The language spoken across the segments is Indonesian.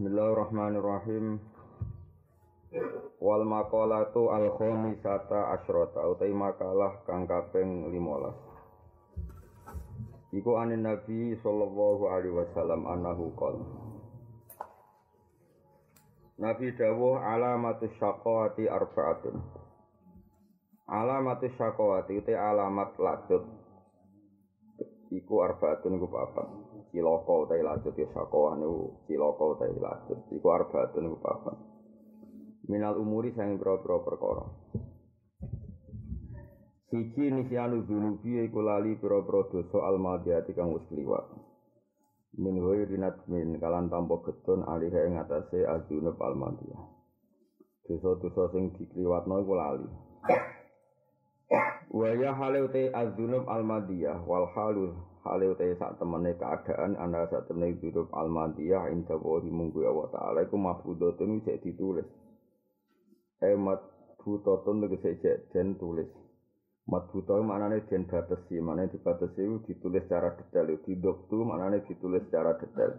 Bismillahirrahmanirrahim. Wal maqalatu al khamisata asyrata utai makalah kang kaping 15. Iku anin Nabi sallallahu alaihi wasallam annahu qol. Nabi dawuh alamatus syaqawati arba'atun. Alamatus syaqawati utai alamat ladut. Iku arba'atun iku papat. Cilaka utawi lajut ya sakawah niku cilaka utawi lajut iku arbaatun niku papat minal umuri sang pira-pira perkara. Siji nisyanu dunubi iku lali pira-pira dosa almadiyati kang wis kliwat. Min kalan tanpa getun alih ing atase aldunub almadiyah. Dosa-dosa sing dikliwatno iku lali. Wa ya hale utai azunub almadiyah wal halul hale utai sak temene keadaan anda sak temene hidup almadiyah inda wahi munggu wa ta'ala iku mahfudotun cek ditulis. Emat butotun tegese cek den tulis. Mat buto maknane den batesi maknane dibatesi ditulis secara detail. Di doktu maknane ditulis secara detail.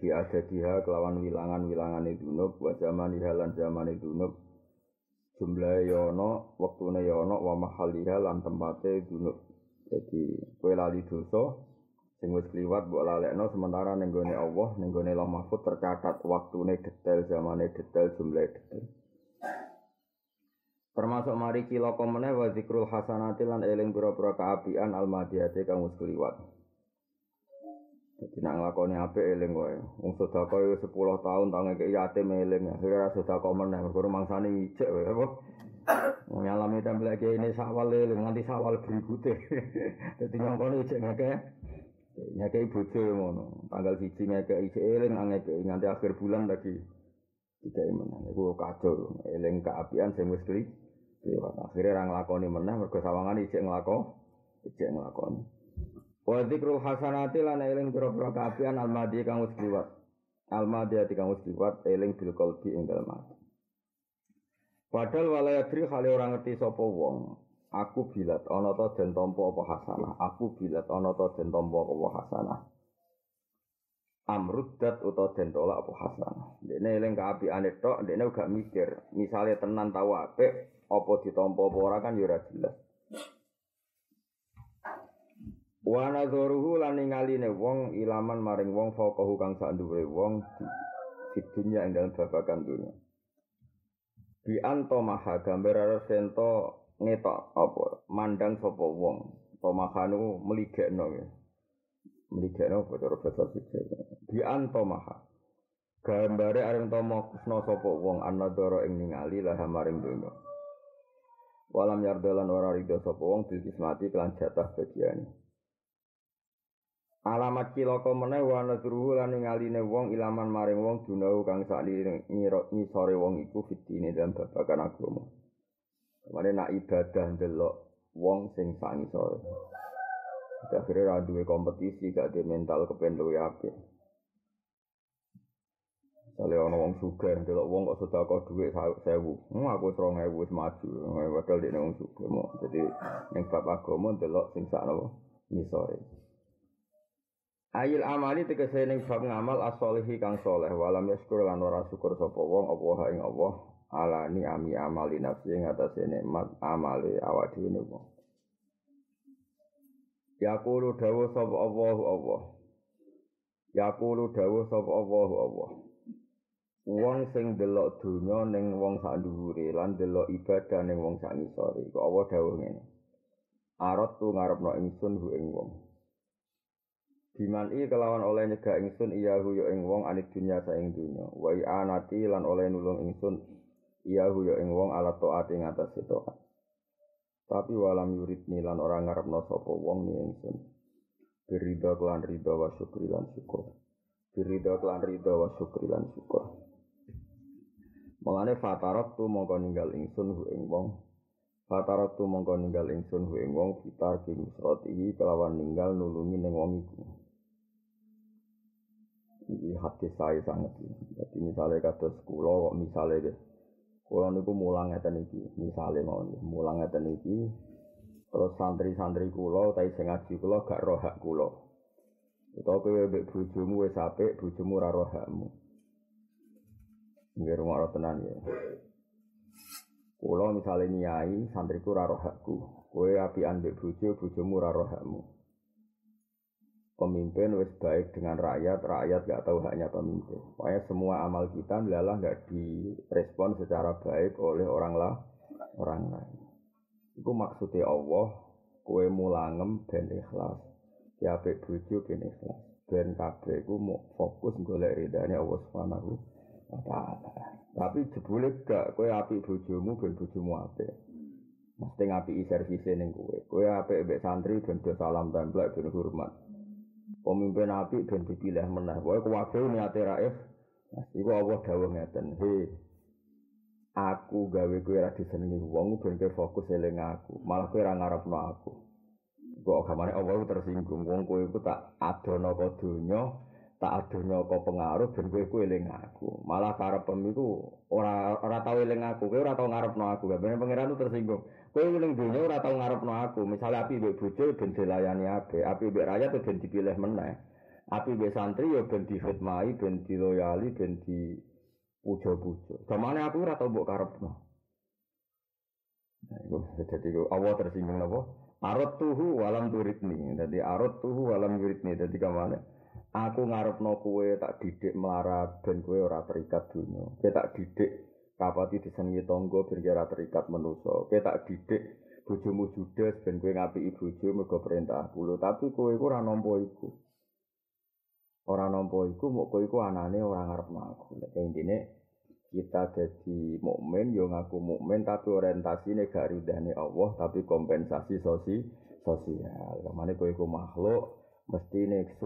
Di ada dia kelawan wilangan-wilangan dunub wa zaman halan zaman dunub jumlah yono waktune yono wa mahaliha lan tempate dunuk jadi kue lali dosa sing wis kliwat mbok lalekno sementara ning gone Allah ning gone Allah Mahfud tercatat waktune detail zamane detail jumlah detail. Termasuk mari cilaka meneh wa zikrul hasanati lan eling pira-pira kaapian almadiyate kang wis kliwat. Jadi nak nglakoni apik eling wae. Wong sedekah yo 10 tahun tangi ke yatim eling, akhire ra sedekah meneh mergo mangsane ijek wae apa. Wong alami tempel iki ini sawal eling nganti sawal berikute. Dadi nyongkone ijek ngake. Ngake bojo ngono. Tanggal 1 ngake ijek eling ngake nganti akhir bulan lagi. Tiga meneh iku kacau eling keapian sing wis kli. Akhire ra nglakoni meneh mergo sawangane ijek nglakon. Ijek nglakoni. Wa dzikrul hasanati lan eling pira-pira kaapian almadi kang wis kliwat. Almadi ati kang wis kliwat eling bil qalbi ing dalem. Padahal walaya dri kali ora ngerti sapa wong. Aku bilat ana ta den apa hasanah. Aku bilat ana ta den tampa apa hasanah. Amruddat utawa den tolak apa hasanah. Dene eling kaapiane tok, dene gak mikir. Misale tenan tau apik, apa ditampa apa ora kan ya ora jelas. Wa nadzuruhu lan ningaline wong ilaman maring wong faqahu kang sak wong di dunya ing dalem babagan dunya. Bi anto maha gambar sento ngetok apa mandang sapa wong. Tomahanu meligekno ya. Meligekno cara bahasa siji. Bi anto maha. Gambare arep tomo kusno sapa wong anadara ing ningali lah maring dunya. Walam yardalan ora ridho sapa wong bil kismati kelan jatah bagiane. Alamat cilaka meneh wa nadruhu lan ningaline wong ilaman maring wong dunau kang sakli ngisore wong iku fitine dalam babagan agama. Kemane nak ibadah ndelok wong sing sak ngisore. Akhirnya ra duwe kompetisi gak ada mental kepen luwe apik. Sale ana wong sugih ndelok wong kok sedekah dhuwit 1000. Hmm aku 2000 wis maju. Padahal dene wong sugih. Jadi ning bab agama ndelok sing sak napa ngisore. Ayil amali tegese ning bab ngamal as-solihi kang soleh walam yaskur lan ora syukur sapa wong apa ing Allah ala ni ami amali nafsi ing atase nikmat amale awak dhewe wong. Yaqulu dawu sapa Allahu Allah. Yaqulu dawu sapa Allahu Allah. Wong sing delok donya ning wong sak dhuwure lan delok ibadah ning wong sak ngisore. Kok Allah dawuh ngene. Arat tu ngarepno ingsun hu ing wong. Biman i kelawan oleh nyegah ingsun iyahu ya ing wong anit dunya saing dunya. Wa anati lan oleh nulung ingsun iyahu ya ing wong ala taat ing atas taat. Tapi walam yurid lan ora ngarepno sapa wong ni ingsun. Birida kelan rida wa syukri lan syukur. Birida kelan rida wa syukri lan syukur. Mulane fatarat tu mongko ninggal ingsun hu ing wong Fatarat tu mongko ninggal ingsun hu ing wong fitar ki musratihi kelawan ninggal nulungi ning wong iku. Ini hati saya sangat Jadi misalnya kata sekolah, kok misalnya deh. Kulo niku mulang ngeten iki, misale mawon mulang ngeten iki. Terus santri-santri kula utawi sing ngaji kula gak roh hak kula. Utawa kowe mbek bojomu wis apik, bojomu ora roh hakmu. Nggih rumah tenan ya. Kulo misalnya nyai santriku ora roh hakku. Kowe apian mbek bojo, bojomu ora roh hakmu. Pemimpin wis baik dengan rakyat, rakyat gak tahu haknya pemimpin. Pokoknya semua amal kita adalah gak direspon secara baik oleh orang lah, orang lain. Itu maksudnya Allah, kue mulangem ben ikhlas. Ya apik bojo ben ikhlas. Ben kabeh iku mau fokus golek ridane Allah Subhanahu wa taala. Tapi jebule gak kowe apik bojomu ben bojomu apik. Mesti ngapi servise ning kowe. Kowe apik mbek santri ben do salam templek ben hormat. Pemimpin apik ben dipilih meneh. Kowe kuwabe niate raif. Iku Allah dawuh ngeten. He. Aku gawe kowe ora disenengi wong ben kowe fokus eling aku. Malah kowe ora ngarepno aku. Kok gamane Allah tersinggung wong kowe iku tak adono ka donya, tak adono ka pengaruh ben kowe kowe eling aku. Malah karepem iku ora ora tau eling aku, kowe ora tau ngarepno aku. Gamane pangeran itu tersinggung. Kowe eling donya ora tau ngarepno aku. Misale api mbek bojo ben dilayani ape, api mbek rakyat ben dipilih meneh. Api mbek santri ya ben dihormati, ben diloyali, ben di pujo-pujo. Gamane aku ora tau mbok karepno. Nah, iku dadi Allah tersinggung napa? Arot tuhu walam turitni. Jadi arot tuhu walam turitni. Jadi ke mana? Aku ngarepno kue tak didik melarat ben kue ora terikat dunia. Kue tak didik kapati disengi tonggo ben kue ora terikat menuso. Kue tak didik bojomu judes ben kue ngapi bojo mergo perintah kulo. Tapi kue ku ora nampa iku. Ora nampa iku mok anane ora ngarepno aku. Nek intine kita jadi mukmin yo ngaku mukmin tapi orientasine gak ridane Allah tapi kompensasi sosi sosial. Kamane kowe iku makhluk mesti nek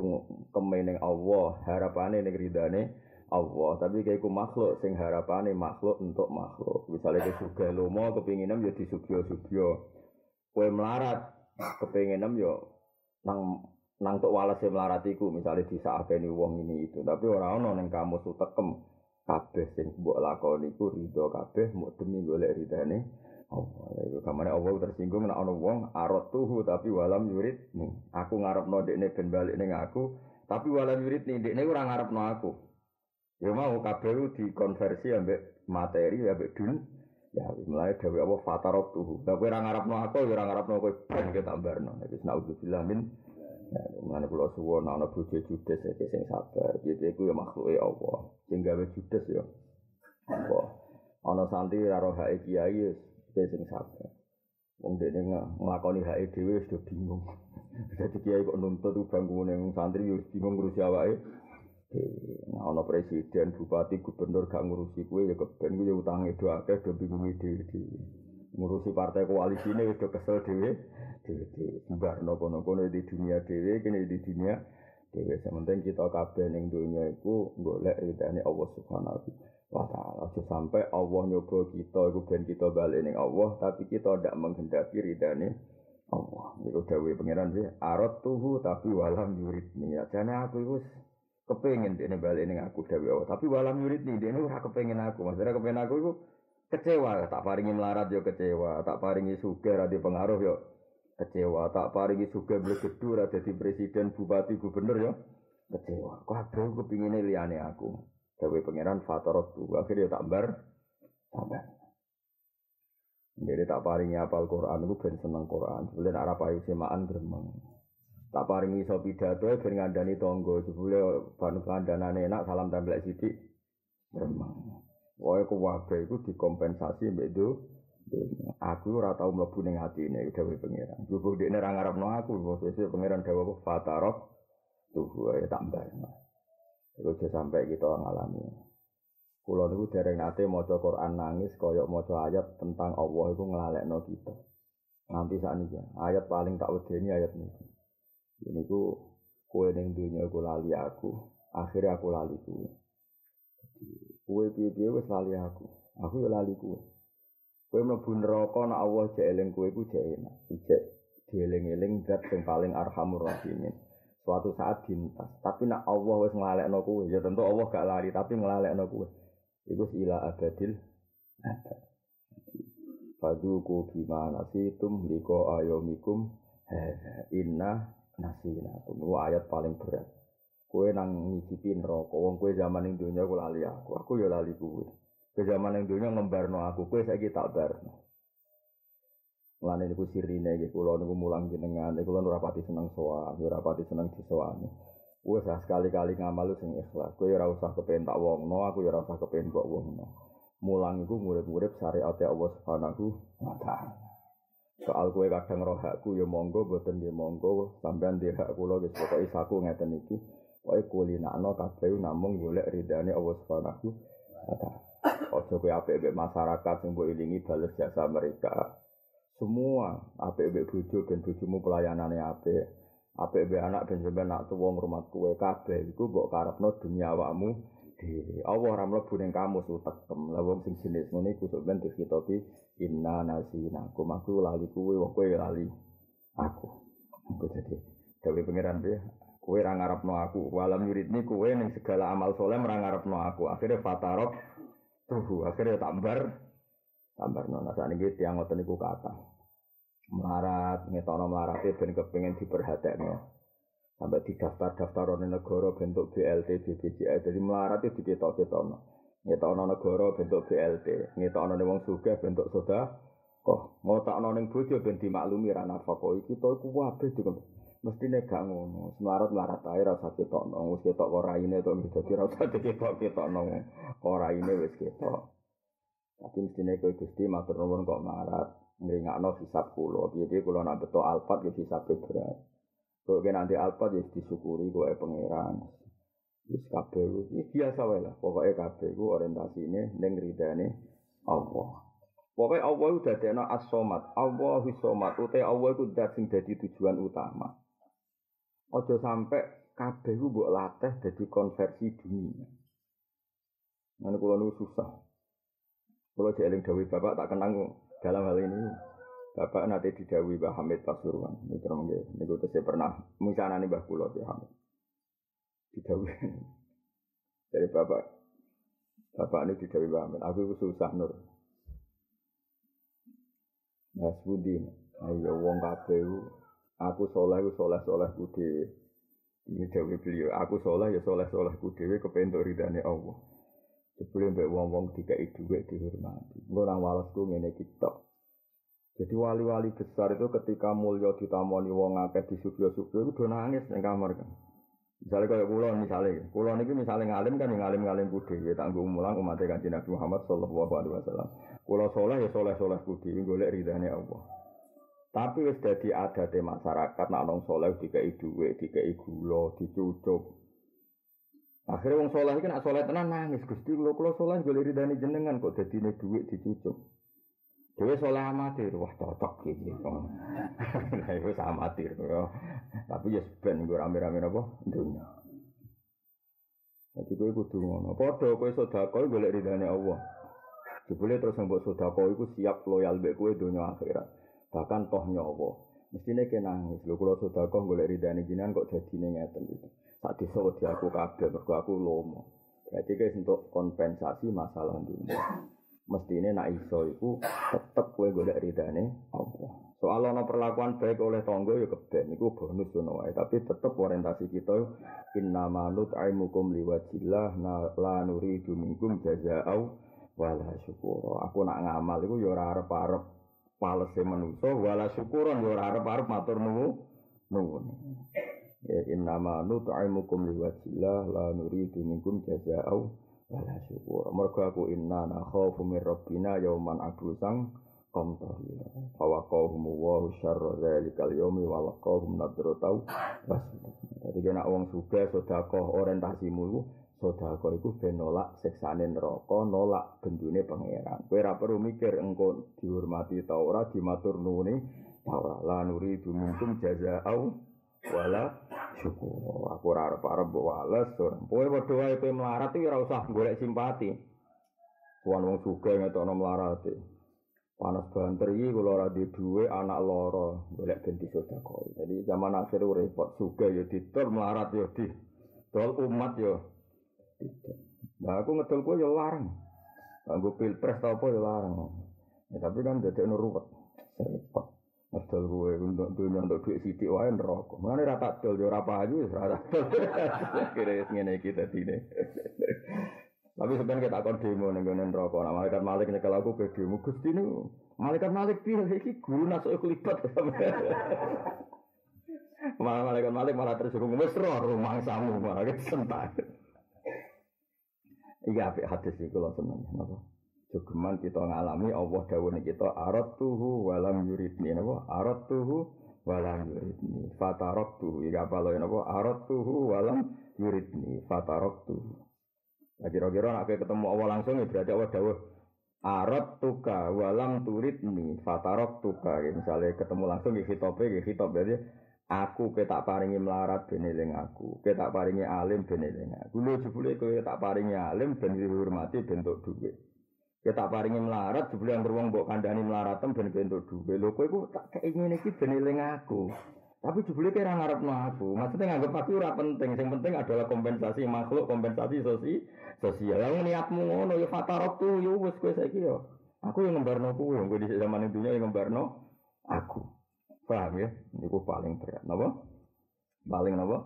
kemening Allah, harapane nek ridane Allah, tapi kayak iku makhluk sing harapane makhluk untuk makhluk. Misalnya ke suga lomo kepinginem yo disugio-sugio. Kowe melarat kepinginem yo nang nang tok walase melarat iku misalnya disakeni wong ini itu, tapi ora ono ning kamu sutekem kabeh sing mbok lakoni iku ridho kabeh mau demi golek ridane Allah. Iku kamane Allah tersinggung nek ana wong arot tuhu tapi walam yurid nih. Aku ngarepno dekne ben balik ning aku, tapi walam yurid nih dekne ora ngarepno aku. Ya mau kabeh dikonversi ambek materi ambek dun. Ya mulai dawuh Allah fatarok tuhu. Kowe ora ngarepno aku ya ora ngarepno kowe ben ketambarno. Wis naudzubillah min Ya, mana pulau suwon, ana bojo judes ya sing sabar. Gitu iku ya makhluke Allah. Sing gawe judes ya. Allah. Ana santri karo hake kiai ya sing sabar. Wong dene nglakoni hake dhewe wis bingung. Dadi kiai kok nuntut bangkune wong santri ya bingung ngurusi awake. Nah, ana presiden, bupati, gubernur gak ngurusi kuwe ya keben kuwi ya utange do akeh do bingung dhewe-dhewe. Ngurusi partai koalisi ini udah kesel dhewe. dhewe barno kono-kono di dunia dhewe kene di dunia dhewe sementing kita kabeh ning donya iku golek ridane Allah Subhanahu wa aja sampai Allah nyoba kita iku ben kita balik ning Allah tapi kita ndak menghendaki ridane Allah. Niku dawuhe pangeran piye? Arot tuhu tapi walam yuridni. Ya jane aku iku kepengin dene balik ning aku dawuhe Allah. Tapi walam yuridni dene ora kepengin aku. Maksudnya kepengin aku iku kecewa tak paringi melarat yo kecewa tak paringi sugih ra pengaruh yo kecewa tak paringi suga blegedu ora dadi presiden bupati gubernur ya kecewa. Kabeh kepingine liyane aku gawe pangeran fataratu akhirnya tak bar Jadi tak paringi apal Quran, aku ben seneng Quran. Sebenarnya arah payu semaan gremeng. Tak paringi iso pidato, ben ngandani tonggo. Sebenarnya banu kandanan enak, salam templek sidik. Gremeng. Wah, aku wabe itu dikompensasi itu. Aku ora tau mlebu ning atine dawuh pangeran. Lupuk dekne ora ngarepno aku, posisi pangeran dawuh fatarok tuh ya tambah. Iku sampai kita ngalami. Kulo niku dereng nate maca Quran nangis kaya maca ayat tentang Allah iku nglalekno kita. Nganti sakniki ayat paling tak wedeni ayat niki. Ini ku kowe ning dunya iku lali aku, akhirnya aku lali kuwe. Kowe piye-piye wis lali aku, aku ya lali kuwe. Kowe mlebu neraka nek Allah jek eling kowe iku jek enak. Ijek dieling-eling zat sing paling arhamur rahimin. Suatu saat dintas. Tapi nek Allah wis nglalekno kowe, ya tentu Allah gak lari tapi nglalekno kowe. Iku ila abadil abad. Faduku bima nasitum liko ayomikum inna nasina. Itu ayat paling berat. Kowe nang ngicipi neraka. Wong kowe zaman ning donya kowe lali aku. Aku ya lali kowe. Kowe zaman ning donya ngembarno aku. Kowe saiki tak barno. Mulane niku sirine nggih kula niku mulang jenengan. Niku kula ora pati seneng sowan, ora pati seneng disowani. Wes sekali-kali ngamal sing ikhlas. Kowe ora usah kepen tak wongno, aku ya ora usah kepen kok wongno. Mulang iku murid-murid syariat Allah Subhanahu wa taala. Soal kowe kadang roh hakku ya monggo boten nggih monggo sampean di hak kula wis pokoke saku ngeten iki. Pokoke kulinakno kabeh namung golek ridane Allah Subhanahu wa taala. Ojo kowe apik masyarakat sing mbok ilingi bales jasa mereka. Semua apik mbek bojo ben bojomu pelayanane apik. Apik mbek anak ben sampean nak tuwa ngrumat kowe kabeh iku mbok karepno dunia awakmu dhewe. Allah ora mlebu ning kamu sutekem. Lah wong sing jenis ngene iku sok ben dikitopi inna nasina. Kumaku lali kowe wong kowe lali aku. Iku dadi dewe pangeran piye? Kowe ora ngarepno aku. Walam yuridni kowe ning segala amal soleh ora ngarepno aku. Akhire fatarok tuhu. Akhire tak bar Tambar nona saat ini tiang ngoten niku kata melarat ngetono melarat ben kepengin diperhatekno. Sampai di daftar daftar negara bentuk BLT BPJS jadi melarat itu diketok ketokno ngetono negara bentuk BLT ngetono wong sugih bentuk soda kok ngotakno ning bojo ben dimaklumi ra nafkah. Iki to iku wae mestine gak ngono. Melarat melarat ae ra usah ketokno. Wis ketok kok raine to dadi ra usah diketok ketokno kok raine wis ketok Tapi mestinya kowe Gusti matur nuwun kok marat ngringakno hisab kula. Piye kula nak beto alfat ya hisab berat. Kok nanti alfat ya disyukuri kowe pangeran. Wis kabeh iki biasa wae lah. Pokoke kabeh iku orientasine ning ridane Allah. Pokoke Allah udah dadekno as-somat. Allah somat. Ute Allah iku dat sing dadi tujuan utama. Ojo sampai kabeh ku mbok latih dadi konversi dunia. Nanti kula susah. Kalau jeeling dawi bapak tak kenang dalam hal ini. Bapak nanti didawi Mbah Hamid Pasuruan. Terang Ini gue saya pernah misalnya nih Mbah Kulo Mbah Hamid. Didawi dari bapak. Bapak ini didawi Mbah Hamid. Aku itu susah nur. Mas Budi, ayo wong kabeh aku soleh, aku soleh soleh budi. Ini dawi beliau. Aku soleh ya soleh soleh budi. Kepentuk ridane Allah. Sebelum mbek wong-wong dikai dhuwit dihormati. Engko nang walesku ngene kita. Jadi wali-wali besar itu ketika mulya ditamoni wong akeh disubyo-subyo itu nangis ning kamar kan. Misalnya kayak kulo misalnya, kulo niki misalnya ngalim kan ngalim ngalim kudi, ya tanggung mulang umat kanjeng Nabi Muhammad Sallallahu Alaihi Wasallam. Kulo soleh ya soleh soleh kudi, golek ridhanya Allah. Tapi wis dadi adate masyarakat nak nong soleh dikai duit, dikai gula, dicucuk, Akhirnya wong soleh kan soleh tenan nangis gusti kalau kalau soleh gue ridani jenengan kok jadi ini duit dicucuk. Dewe soleh amatir, wah cocok gitu. Nah itu amatir, ya. tapi ya sebenarnya gue rame-rame apa dunia. Jadi gue kudu ngono. Podo gue sodako gue ridani Allah. Jebule terus mbok sodako iku siap loyal mbek kowe dunia akhirat. Bahkan toh nyawa. Mestine ke nangis. Lho kula sedekah golek ridane jenengan kok dadine ngeten gitu. Sak desa wedi aku kabeh aku lomo. Berarti guys untuk kompensasi masalah dunia. Mestine nak iso iku tetep kowe golek ridane Allah. Soal ana perlakuan baik oleh tonggo ya keben iku bonus tapi tetep orientasi kita inna manut aimukum liwajillah la nuridu minkum jazaa'u wala syukur. Aku nak ngamal iku ya ora arep-arep palese manusa wala syukuron ya ora arep-arep matur nuwun. Ya innama nut'imukum liwajillah la nuridu minkum jazaa'u wala syukur. Mergo aku inna nakhafu min rabbina yauman abusang qamtarina. Fawaqahum wa syarra dzalikal yaumi wa laqahum nadratau Jadi kena wong sugih sedekah orientasimu sedekah iku ben nolak siksane neraka, nolak bendune pangeran. Kowe perlu mikir engko dihormati ta ora dimatur nuwuni ta ora. La nuridu minkum jazaa'u wala syukur. Aku ora arep-arep mbok wales ora. Kowe padha wae kowe melarat iki ora usah golek simpati. Kuwi wong sugih ngetokno melarat. Panas banter iki kula ora di duwe anak loro golek ben disedekah. Jadi zaman akhir repot sugih ya didol melarat ya di dol umat ya. Nah aku ngedol kowe ya larang. Kanggo pilpres apa ya larang. Ya, tapi kan dadi ruwet. Repot. Ngedol gue untuk dunia untuk duit sidik wae neraka. Mulane ra tak dol yo ora payu wis ra tak. Kira ngene iki dadine. Tapi sebenarnya kita akan demo ning ngene neraka. Nah, malaikat Malik nyekel aku ke demo Gusti niku. Malaikat Malik piye iki guru nasuk klibat. Malah malaikat Malik malah tersuruh wis roh rumah samu malah sentak. Iya apik hadis iki kula seneng napa. Jogeman kita ngalami Allah dawuh kita arat tuhu walam yuridni. Napa? Arat tuhu walam yuridni. Fatarok tuhu ya apa lho napa? Arat tuhu walam yuridni. Fatarok tuhu nah, kira-kira nak ketemu Allah langsung ya berarti Allah dawuh arat tuka walam turidni. Fatarok tuka ya, misalnya ketemu langsung ya khitobe ya khitob. Berarti aku ke tak paringi melarat ben eling aku. Ke tak paringi alim ben eling aku. Lho jebule kowe tak paringi alim ben dihormati bentuk duit kita paringi melarat, jebule yang beruang mbok kandhani melaratem ben bentuk duwe. Lho kowe tak kei ngene iki aku. Tapi jebule kira ngarepno aku. Maksudnya nganggep aku ora penting. Yang penting adalah kompensasi makhluk, kompensasi sosi, sosial. Yang niatmu ngono ya fatarok tuh yo wis kowe saiki yo. Aku yang ngembarno kowe, kowe di zaman dunia yang ngembarno aku. Paham ya? Niku paling berat. Napa? Paling napa?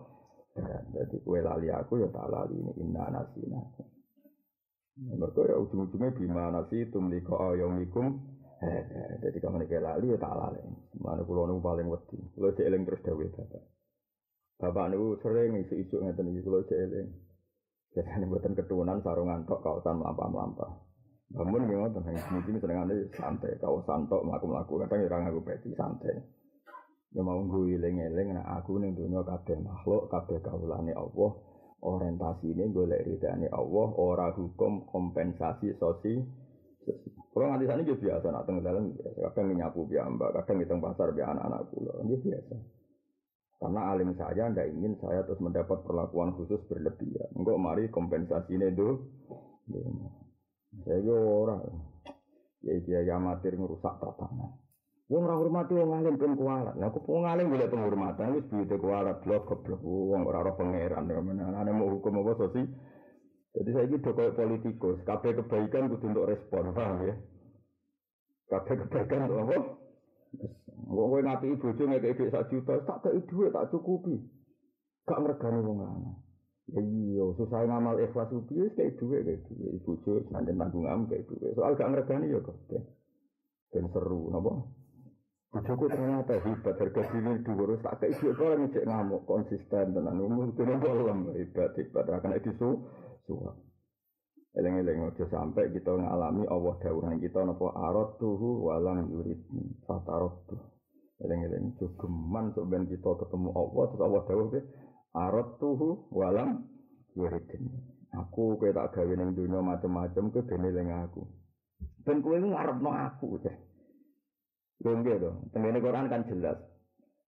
Berat. Jadi kowe lali aku ya tak lali ini inna nasina. Mereka ya ujung-ujungnya bima nasi itu meliko ayomikum. Jadi kamu nih lali ya tak lali. Mana pulau nu paling wedi. Pulau seeling terus dewi bapak. Bapak nu sering isu-isu ngeten iki pulau seeling. Biasanya buatan keturunan sarungan tok kawasan melampah-melampah. Bangun nggih ngoten hanya mungkin senengane santai kawasan tok mlaku-mlaku kadang ora nganggo peci santai. Ya mau gue eling-eling nah aku ning donya kabeh makhluk kabeh kawulane Allah orientasi ini golek ridhani Allah ora hukum kompensasi sosi. Kalau nganti sana juga biasa nak tengah dalam biasa kadang nyapu mbak kadang ngitung pasar biar anak-anak pulau ini biasa. Karena alim saya ndak ingin saya terus mendapat perlakuan khusus berlebihan. Enggak mari kompensasi ini itu. Saya orang ya dia amatir ngerusak tatanan Wong ora hormati wong alim ben kualat. Lah kok wong alim golek penghormatan wis duwite kualat blok goblok wong ora ora pangeran ya menane mau hukum apa sih. Jadi saya ini udah politikus, kabeh kebaikan kudu untuk respon, paham ya? Kabeh kebaikan untuk apa? Wong kowe ngati bojo ngekek dhuwit sak juta, tak kei dhuwit tak cukupi. Gak ngregani wong lanang. Ya iya, susah ngamal ikhlas piye kei dhuwit kei dhuwit bojo nanjen tanggung am kei dhuwit. Soal gak ngregani ya kok. Ben seru napa? Bojoku ternyata hebat harga diri dhuwur tak kei dhuwit kok ngecek ngamuk konsisten tenan. Umur kene bolong hebat hebat akan disu suap. Eleng-eleng aja sampai kita ngalami Allah dawuhan kita napa arad tuhu walam yuridni fatarot tuh. Eleng-eleng jogeman sok ben kita ketemu Allah terus Allah dawuh ke arad tuhu walam yuridni. Aku kowe tak gawe ning dunya macam-macam ben eling aku. Ben kowe ngarepno aku teh. Nggih to, tengene Quran kan jelas.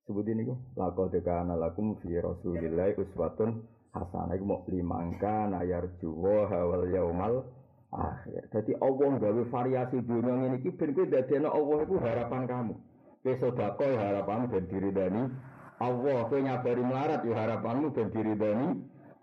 Sebut ini kok laqad kana lakum fi rasulillahi uswatun hasanah iku mau limangka nayar juwa wal yaumal akhir. Jadi Allah gawe variasi dunia ini iki ben kowe dadekno Allah iku harapan kamu. Kowe sedekah ya harapanmu ben diridani Allah, kowe nyabari melarat ya harapanmu ben diridani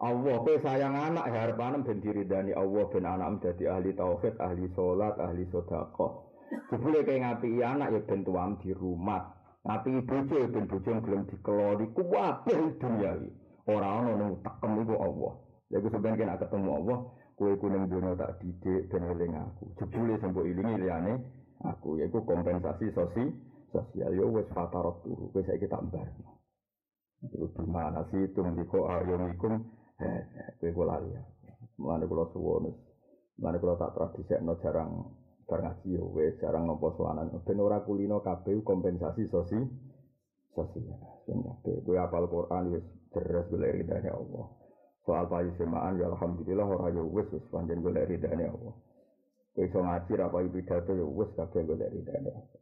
Allah, kowe sayang anak ya harapanmu ben diridani Allah ben anakmu dadi ahli tauhid, ahli salat, ahli sedekah. Jebule kayak ngapi anak ya ben tuam di rumah. Ngapi bojo ya ben bojo gelem dikelori kuwabeh dunia iki. Ora ana nang tekem iku Allah. Ya iku sampeyan kena ketemu Allah, kowe kuning dunia tak didik ben eling aku. Jebule sing mbok ilingi liyane aku yaiku kompensasi sosi sosial yo wis fatarot tuh wis saiki tak mbarno. Iku di mana sih itu ndiko ayomikum eh kowe kula ya. Mulane kula suwun. Mulane kula tak tradisekno jarang bar ngaji yo wis jarang nopo sowanan ben ora kulino kabeh kompensasi sosi sosial ben kabeh. Kowe apal Quran wis deres golek ridane Allah. Soal payu semaan ya alhamdulillah ora yo wis wis pancen golek ridane Allah. Kowe iso ngaji apa pidato yo wis kabeh golek ridane Allah.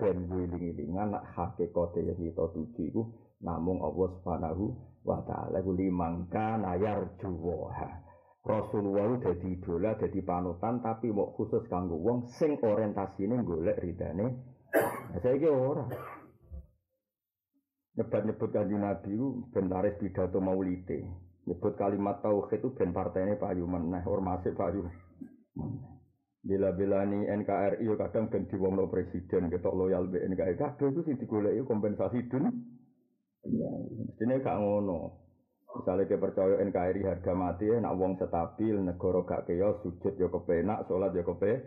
Ben wiling-wilingan nak hakikate yang kita tuju iku namung Allah Subhanahu wa taala. Ku limangka nayar juwaha Rasulullah dadi idola, dadi panutan, tapi mau khusus kanggo wong sing orientasine golek ridane. Nah, saya ki ora. Nyebut-nyebut kanji Nabi itu ben laris pidato maulite. Nyebut kalimat tauhid itu ben partainya payu meneh, ormase payu meneh. Bila-bilani NKRI kadang ben diwongno presiden ketok loyal be NKRI. Kabeh iku sing digoleki kompensasi dun. Mestine gak ngono. Misalnya kita percaya NKRI harga mati, nak wong stabil, negara gak keos, sujud yo kepenak, sholat yo kepe,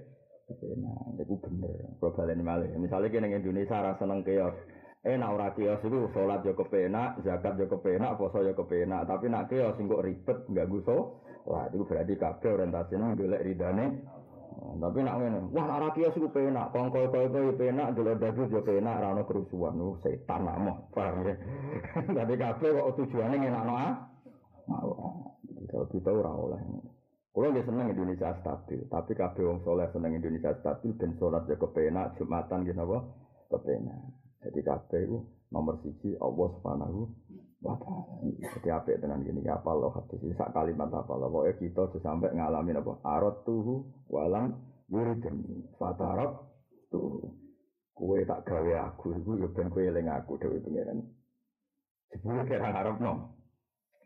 kepenak. Itu bener. Kalau balen malih. Misalnya kita Indonesia rasa seneng keos, eh nak ora keos itu sholat yo kepenak, zakat yo kepenak, poso yo kepenak. Tapi nak keos sing kok ribet, nggak guso, wah itu berarti kabeh orientasinya golek ridane. Tapi nak ngene, wah ora kios iku penak, kongko-kongko penak, delok dadu yo penak, ora ono kerusuhan. Oh, setan nak mau, paham ya. Tapi kabeh kok tujuane ngenakno ah. Kalau kita ora oleh. Kulo nggih seneng Indonesia stabil, tapi kabeh wong soleh seneng Indonesia stabil ben salat yo kepenak, Jumatan nggih napa? Kepenak. Jadi kabeh iku nomor siji Allah Subhanahu Jadi apik tenan gini apa lo hadis ini. Sak kalimat apa lo pokoknya kita sampai ngalamin apa? Arot tuhu walam yurideni fatarot tuh kue tak gawe aku itu ya ben kue eling aku dewe pengiran jebule kira ngarep no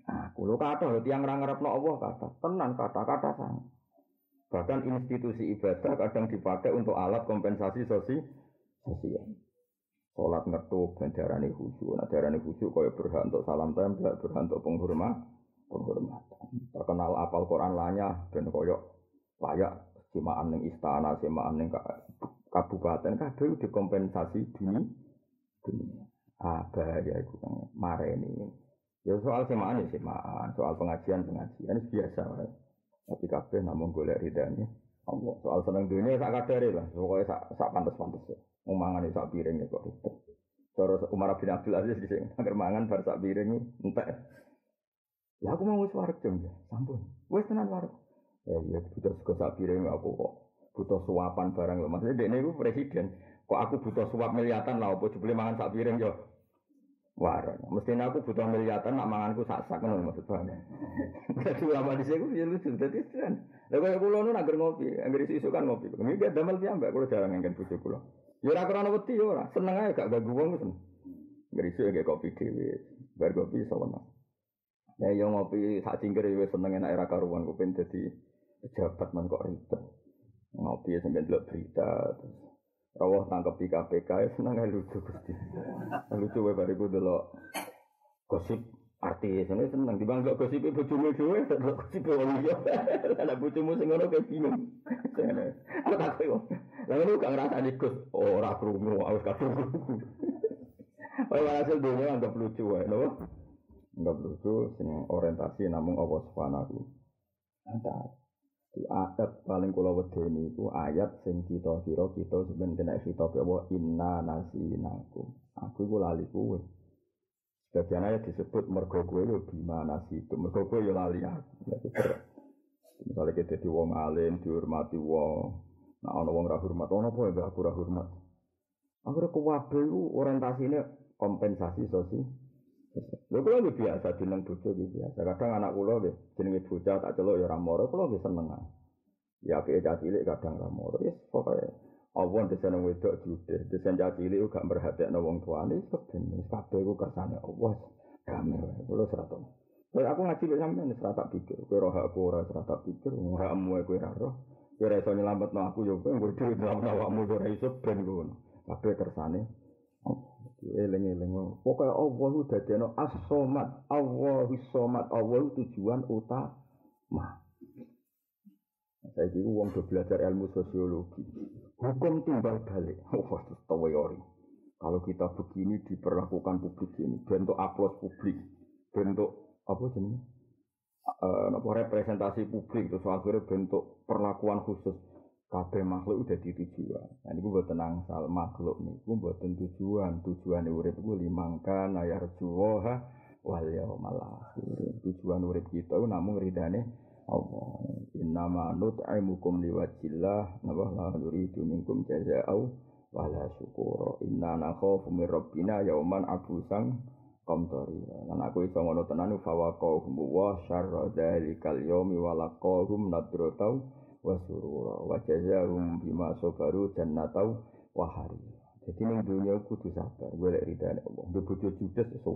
aku lo kata tiang orang ngarep no Allah kata. Tenan kata kata sang. Bahkan institusi ibadah kadang dipakai untuk alat kompensasi sosial Sholat ngetuk dan darani khusyuk. Nah darani khusyuk kaya berhak untuk salam tembak, berhak untuk penghormat, penghormatan. Terkenal apal Quran lanya dan kaya layak semaan ning istana, semaan ning kabupaten kabeh dikompensasi dunia. dunia. Ah bahaya iku kang mareni. Ya soal semaan ya semaan, soal pengajian pengajian biasa wae. Tapi kabeh namun golek ridane Allah. Soal seneng dunia sak kadare lah, pokoke sak sak pantes-pantes. Umangan sak piring kok ribet. Cara Umar bin Abdul Aziz di sini, agar mangan bar sak piring entek. Lah aku mau wis wareg jam ya, sampun. Wis tenan wareg. Ya iya butuh sego sak piring aku kok butuh suapan barang lho. Maksudnya dekne iku presiden. Kok aku butuh suap miliatan lah opo jebule mangan sak piring yo. Wareng. Mestinya aku butuh miliatan nak manganku sak-sak ngono maksud paham. Dadi ulama di sini ya lucu dadi tren. Lah kaya kula nu nangger ngopi, anggere isu kan ngopi. Kami damel piyambak kula jarang ngengken bojo kula. Ya ora krana wedi ya ora, seneng ae gak ganggu wong wis. Ngrisu ya kopi dhewe. Bar kopi wenang. Ya yo ngopi sak cingkir wis seneng enak era karuan ku pengen dadi pejabat man kok ribet. Ngopi ya sampe delok berita terus rawuh tangkep di KPK ya seneng lucu Gusti. Lucu wae bariku delok gosip artis ini seneng dibang gak gosip bojomu dhewe gosip wong liya. Lah bojomu sing ngono kayak bingung. Aku tak koyo. Lah ngono gak ngrasani Gus, ora krungu, wis gak krungu. Wae hasil dunia anggap lucu wae, lho. Anggap lucu sing orientasi namung Allah Subhanahu wa taala. ayat paling kula wedeni iku ayat sing kita kira kita sampeyan kena khitab apa inna nasinakum. Aku iku lali kuwe. Sebagian ayat disebut mergo kowe yo bima nasitu. Mergo kowe yo lali aku. Misalnya kita di wong alim, dihormati wong, Nah, ana wong ra hormat, ana apa ya aku ra hormat. Akhirnya kuwabe iku orientasine kompensasi sosial. Lha kula nggih biasa jeneng bojo nggih biasa. Kadang anak kula nggih jenenge bocah tak celuk ya ora moro, kula seneng. Ya apike cilik kadang ra moro. Yes, pokoke Allah desen wedok judes, desen cah cilik gak merhatekno wong tuane, seben kabeh iku kersane Allah. Wae, kula serata. Kaya aku ngaji mek sampeyan serata pikir, kowe roh aku ora serata pikir, hakmu kowe ora roh. Kowe iso nyelametno aku yo kowe kudu nyelametno awakmu ora iso ben ngono. Kabeh kersane. Eling-eling pokoke Allah ku dadekno as-somat, Allahu somat, Allah tujuan utama. Saya kira uang belajar ilmu sosiologi. Hukum timbal balik. Oh, teori. Kalau kita begini diperlakukan publik ini, bentuk aplaus publik, bentuk apa jenis? uh, representasi publik terus akhirnya bentuk perlakuan khusus kabeh makhluk udah di tujuan. Nah ini gue tenang sal makhluk nih, gue buat tujuan tujuan urip gue limangkan ayar juwoha wal yaumal akhir. Tujuan urip kita namun ridane Allah. Innama nut'imukum liwajillah napa la nuridu minkum jazaa'u wala syukura. Inna nakhafu min rabbina yauman abusang komtori. Lan aku iso ngono tenan fa waqahum wa syarra dzalikal yaumi wa laqahum nadratau wa surura wa jazaahum bima sabaru jannatau wa hari. Jadi ning dunia kudu sabar, golek ridane Allah. Ndek bojo judes iso.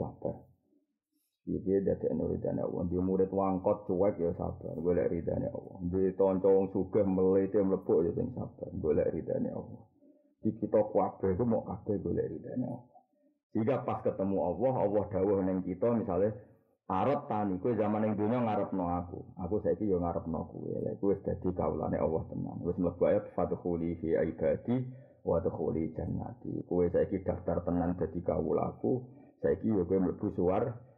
Iki dadi ridane Allah. Dia murid wangkot cuek ya sabar, golek ridane Allah. Dia tonco wong sugih melete mlebu ya sing sabar, golek ridane Allah. Di kita kabeh ku mau kabeh golek ridane Allah. Jika pas ketemu Allah, Allah dawuh ning kita misalnya Arab tani, kue zaman yang dunia ngarepno aku. Aku saiki yo ngarepno kue. Lha kue wis dadi kaulane Allah tenan. Wis mlebu ayat fadkhuli fi ibadi wa dkhuli. Kue saiki daftar tenan dadi kaulaku. Saiki yo kowe mlebu suar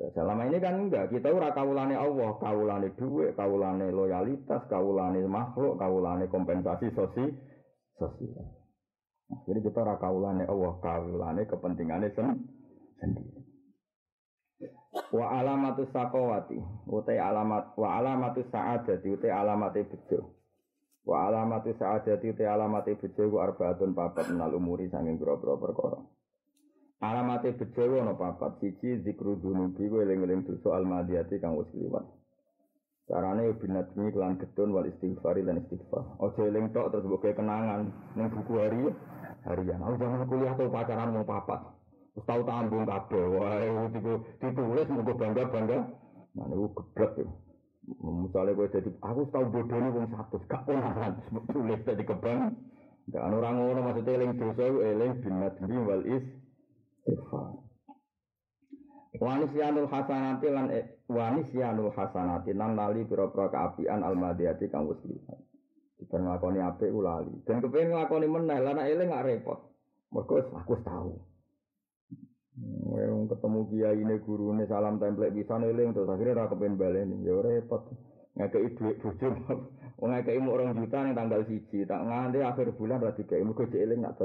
Selama ini kan enggak, kita ora kawulane Allah, kawulane duit, kawulane loyalitas, kawulane makhluk, kawulane kompensasi sosi, sosial. Jadi kita ora kawulane Allah, kawulane kepentingannya sen sendiri. Wa alamatu sakowati, utai alamat, wa alamatu sa'adati, utai alamati bejo. Wa alamatu sa'adati, utai alamati bejo, ku arbaatun papat menal umuri sanging perkara. Alamate bejo ana papat siji zikru dunubi kowe eling-eling dosa almadiyati kang wis liwat. Carane binatmi kelan getun wal istighfar lan istighfar. Aja eling tok terus mbok kenangan ning buku hari harian. Aku jangan kuliah tuh pacaran mau papat. Wis tau tanggung kabeh. Wae ditulis mugo bangga-bangga. Nah niku geblek yo. Misalnya gue jadi, aku tahu bodohnya wong satu, gak onaran, tulis tadi kebang. Gak orang ngono maksudnya eling dosa, eling binatmi wal istighfar. Wanisyanul hasanati lan e, wanisyanul hasanati lan lali pira-pira kaapian almadiyati kang wis lihat. Ben nglakoni apik ku lali. Dan kepengin nglakoni meneh lan eling gak repot. Mergo aku wis tahu. Wong ketemu kiai ini guru ini salam template bisa eling terus akhirnya ra kepen baleni ya repot. Ngekei duit bojo. Wong ngekei mu orang juta ning tanggal siji tak nganti akhir bulan ra dikei mergo eling nak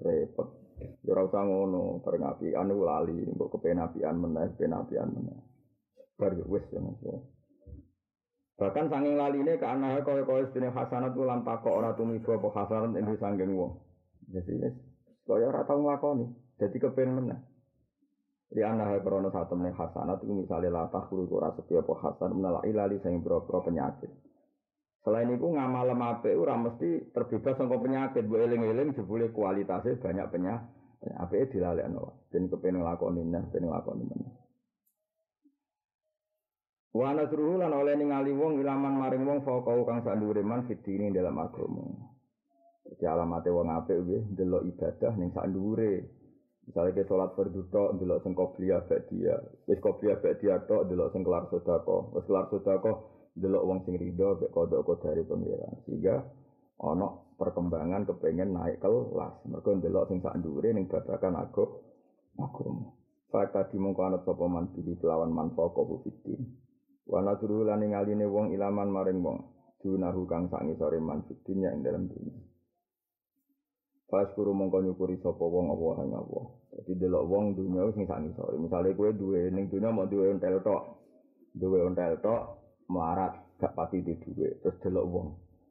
repot. Ya ora usah iku lali, mbok kepen apian meneh, kepen apian meneh. Bar yo wis ya Bahkan saking laline ke anak kowe sedene hasanat ku lan takok ora tumiba hasanat ing sanging wong. Jadi wis kaya ora tau nglakoni, dadi kepen meneh. Di anak krono satu meneh hasanat itu misalnya latah kulo ora setiap apa hasan menala ilali sing boro penyakit. Selain itu ngamal apik ora mesti terbebas saka penyakit, bu eling-eling jebule kualitasnya banyak penyakit. Apike dilalekno. Ben kepen nglakoni neh, ben nglakoni meneh. Wa nasruhu lan oleh ningali wong ilaman maring wong faqau kang sandure man fitini dalam agama. Jadi alamate wong apik nggih ndelok ibadah ning sandure. Misalnya ke sholat fardu tok ndelok sing qobliyah ba'diyah. Wis qobliyah ba'diyah tok ndelok sing kelar sedekah. Wis kelar sedekah delok wong sing rido mek kodok dari pangeran sehingga ana perkembangan kepengen naik kelas mergo ndelok sing sak ndure ning babakan aku agama Fakta dimongko anut sapa man pilih kelawan manfa kau fitin. Wana turu lan ngaline wong ilaman maring wong. Dunahu kang sak ngisore man fitin ing dalam dunia. Pas kuru mongko nyukuri sapa wong apa ing Allah. Dadi delok wong dunia sing sak ngisore. Misale kowe duwe ning dunia mau duwe ontel tok. Duwe ontel tok, melarat gak pati di duwe terus delok wong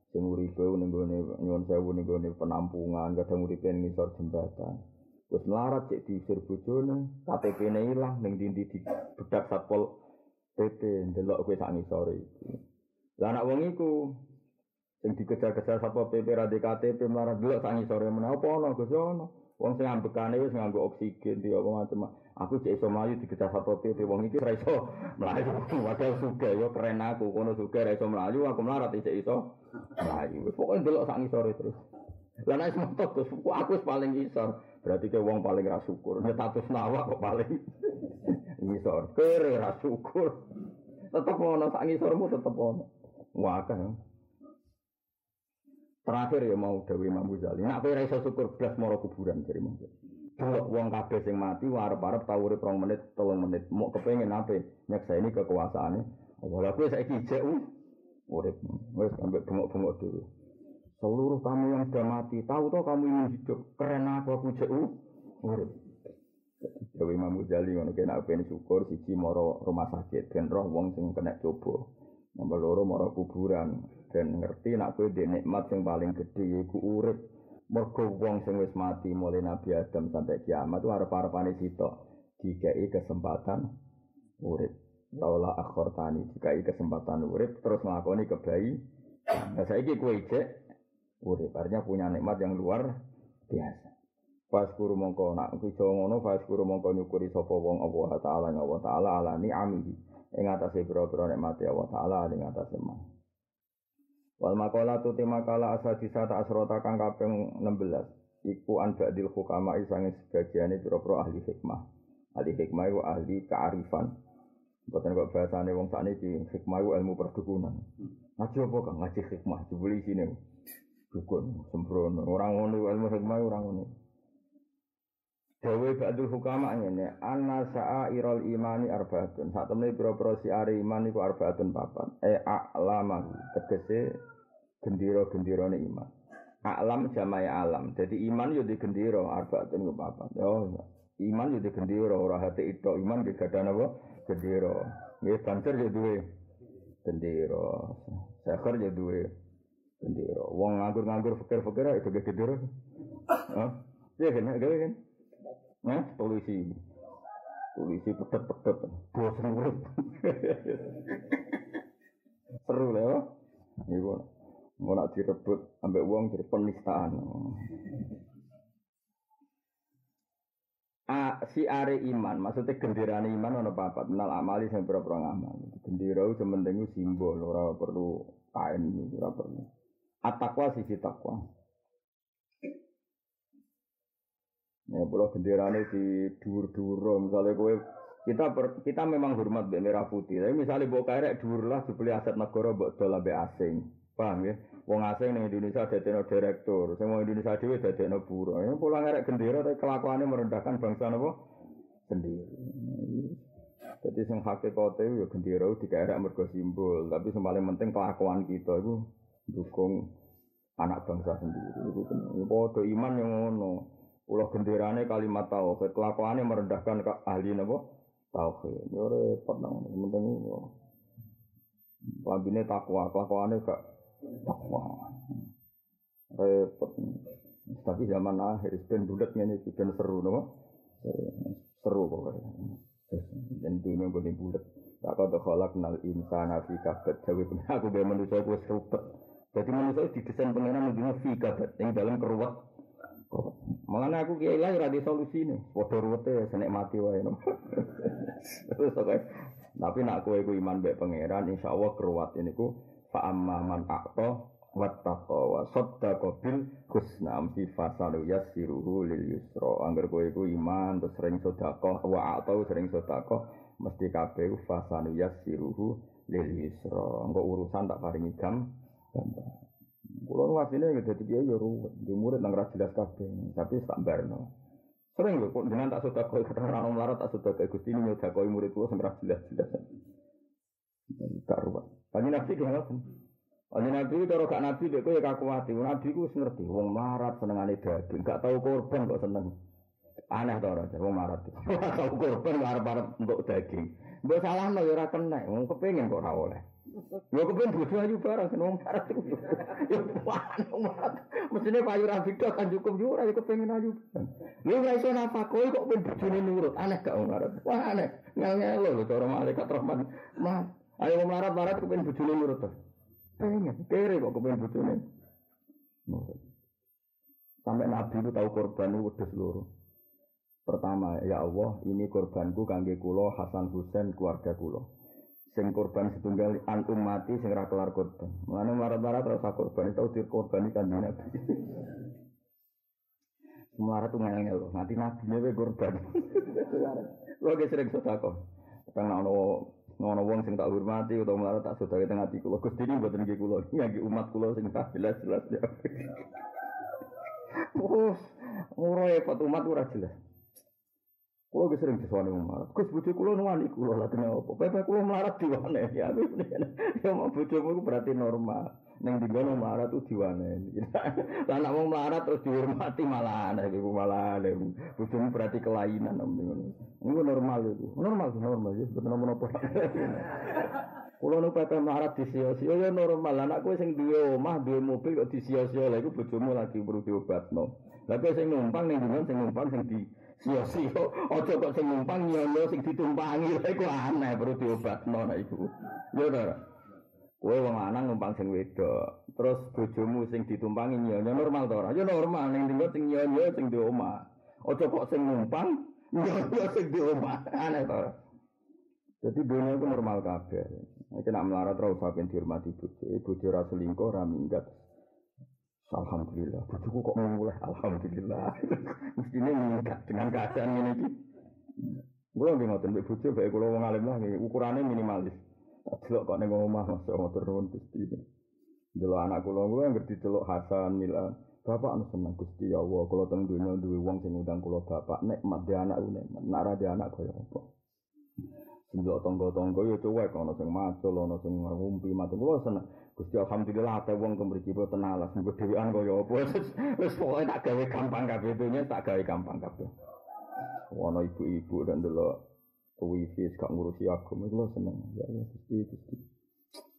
sing uripe ning gone nyuwun sewu ning gone penampungan kadang uripe ngisor jembatan. Wis melarat cek diusir bojone KTP-ne ilang ning dindi di bedak satpol PP ndelok kowe sak ngisore iki. Lah anak wong iku sing dikejar-kejar satpol PP ra KTP melarat delok sak ngisore menapa ana Gus ono. Wong sing ambekane wis nganggo oksigen di apa macam. Aku cek iso mlayu dikejar satpol PP wong iki ora iso mlayu. Wadah sugih yo keren aku kono sugih ora iso mlayu aku melarat cek iso mlayu. Pokoke delok sak ngisore terus. Lah nek moto Gus, aku paling isor. Berarti ke wong paling ra syukur. Nek status nawa kok paling isor. Kere ra syukur. Tetep ono sak ngisormu tetep ono. Wah kan. Terakhir ya mau Dewi Imam Ghazali. Nak kowe iso syukur blas moro kuburan dari Kalau wong kabeh sing mati arep-arep tau urip 2 menit, 3 menit, mau kepengin apa? Nyekseni kekuasaane. Wala kowe saiki jek urip. Wis ambek bengok-bengok dulu. Seluruh kamu yang sudah mati, tahu toh kamu ingin hidup. Keren aku aku jek urip. Dewi Imam Ghazali ngono kena pengen syukur siji moro rumah sakit ben roh wong sing kena coba. Nomor loro moro kuburan. dan ngerti nak kowe nikmat yang paling gede yaiku urip mergo wong sing wis mati mulai Nabi Adam sampai kiamat itu arep-arepane sitok dikai kesempatan urip. Taula akhortani dikai kesempatan urip terus nglakoni kebayi. Nah saiki kowe ijek urip artinya punya nikmat yang luar biasa. Pas guru mongko nak bisa ngono pas guru mongko nyukuri sapa wong Allah taala Allah taala ala ni'amihi ing atase pira-pira nikmate Allah taala ing atase man. Wal maqala tu tema kala asadisa ta asrota kang kaping 16 iku an ba'dil hukama isange sebagiane pira-pira ahli hikmah. Ahli hikmah iku ahli kearifan. Bukan kok bahasane wong sakniki hikmah iku ilmu perdukunan. Ngaji apa kang ngaji hikmah dibeli sini. Dukun sembrono. Orang ngono ilmu hikmah orang ngono. Dawe ba'dul hukama ngene, anna sa'a iral imani arbaatun. Saat temene pira-pira siare iman iku arbaatun papat. E a'lama tegese gendera-genderane iman. A'lam jamae alam. Jadi iman yo di gendera arbaatun ku papat. Yo iman yo di gendera ora hati itu iman di gadah napa? Gendera. Nggih banter yo duwe gendera. Sakar yo duwe gendera. Wong nganggur-nganggur fikir-fikir itu gendera. Hah? Iya kan, kan? Nah, polisi. Polisi pedet-pedet. Bosan urip. Seru lah ya. Iku mau nak direbut ambek uang jadi penistaan. A, si are iman, maksudnya gendirane iman ono papat, menal amali sing pira-pira ngamal. Gendera itu sementing simbol, ora perlu kain, ora perlu. At-taqwa sisi takwa. Ya pulau benderane di dur-dur, misalnya kowe kita per, kita memang hormat mbek merah putih. Tapi misalnya bawa kerek dur lah dibeli aset negara mbok dol ambek asing. Paham ya? Wong asing ning Indonesia dadekno direktur, sing wong Indonesia dhewe dadekno buruh. Ya pulang kerek gendera tapi kelakuannya merendahkan bangsa napa? Sendiri. Jadi sing hakikate ya gendera dikerek mergo simbol, tapi sing paling penting kelakuan kita itu dukung anak bangsa sendiri. Iku padha iman yang ngono. Pulau genderane kalimat tauhid, kelakuannya merendahkan ke ahli napa? Tauhid. Ya repot nang penting itu. Lambine takwa, kelakuannya gak takwa. Repot. Tapi zaman akhir ben bulat ngene iki seru napa? Seru pokoknya. Dan dunia gue bulat. Tak kau kholak nal insana fi kabet. Jawa aku be manusia gue serupet. Jadi manusia didesain pengenan dunia fi kabet. Yang dalam keruat Malah aku kiai lah ora solusi nih. Padha ruwete senek mati wae no. Tapi nak kowe iku iman mbek pangeran insyaallah keruwat ini ku fa amma man aqta wattaqa wa saddaqa bil husna mesti fasalu yasiruhu lil yusra. Angger kowe iman terus sering sedekah wa aqta sering sedekah mesti kabeh fasalu yasiruhu lil yusra. Engko urusan tak paringi gam gampang. Kulo wasine nggih dadi kiai yo ruwet, di murid nang ra jelas kabeh, tapi tak barno. Sering lho kok dengan tak sudah koi kadang orang melarat tak kayak gusti ini nyoda koi murid kulo sing jelas jelas. Tak ruwet. Kanjeng Nabi ki ngoten. Kanjeng Nabi cara gak Nabi dek kowe ya kakuati. Nabi ku wis ngerti wong melarat senengane daging, gak tau korban kok seneng. Aneh to ora, wong melarat. Tau korban arep-arep untuk daging. Mbok salahno ya ora kena, wong kepengin kok ora oleh. Yo kepen bojo ayu barang sen wong parah iku. Yo wong Mesine payu ra bida kan cukup yo ora kepengen ayu. Yo ora iso nafako kok ben bojone nurut. Aneh gak wong marah. Wah aneh. Ngel-ngel lho cara malaikat rahman. Mah, ayo wong marat-marat kepen bojone nurut. Pengen, kere kok kepen bojone. Nurut. Sampai Nabi itu tahu korban itu wedhus loro. Pertama, ya Allah, ini korbanku kangge kula Hasan Husain keluarga kula sing korban setunggal antum mati sing ra kelar korban. Mulane marat-marat ora korban, tau dikorban kan Nabi. Melarat tuh ngel loh, nanti nabi nya korban. Lo gak sering sedekah. Kadang ono ngono wong sing tak hormati utawa melarat tak sedekah teng ati kula. Gusti ini mboten nggih kula, nggih umat kula sing tak jelas-jelas ya. Oh, ora repot umat ora jelas. Kulo ge sering disone melarat. Gus bojo kulo nuwani kulo lha kene opo? Pepe kulo melarat diwane ya. Ya mau bojomu ku berarti normal. Ning digono melarat tuh diwane. Lah nek wong melarat terus dihormati malah aneh iku malah aneh. Bojomu berarti kelainan ngono. Iku normal itu. Normal normal ya bener menapa. Kulo nu pepe melarat disio-sio ya normal. Anak kowe sing duwe omah, duwe mobil kok disio-sio lha iku bojomu lagi perlu diobatno. Lah kowe sing numpang ning sing numpang sing di Sio-sio, ojo kok sing numpang sing ditumpangi lha iku aneh perlu diobatno nek iku. Ya ta. Kowe wong lanang numpang sing wedok, terus bojomu sing ditumpangi nyono normal ta ora? Ya normal ning dinggo sing nyono sing di omah. Ojo kok sing numpang, yo yo sing di omah. Aneh to. Jadi dunia itu normal kabeh. Nek nak melarat ora usah ben dihormati bojo. Bojo ora selingkuh ora minggat. Alhamdulillah, bojoku kok mulai alhamdulillah. Mestine minggat dengan keadaan ini. Gue nggak ngotot mbek bojo bae kula wong alim lah ukurannya minimalis. Delok kok ning omah masuk motor nuwun Gusti. Delok anak kula gue ngerti delok Hasan Milan. Bapak anu seneng Gusti ya Allah, kula teng dunya duwe wong sing ngundang kula bapak nek mat de anak une, nek ra de anak kaya apa. Sendok tonggo-tonggo ya cuwek ana sing macul, ana sing ngumpi mati kula seneng. Gusti alhamdulillah ate wong kemriki boten tenalas, mbok dhewean kaya apa. Wis pokoke tak gawe gampang kabeh dunya tak gawe gampang kabeh. Ana ibu-ibu dan delok wifi gak ngurusi agama itu seneng. Ya ya Gusti Gusti.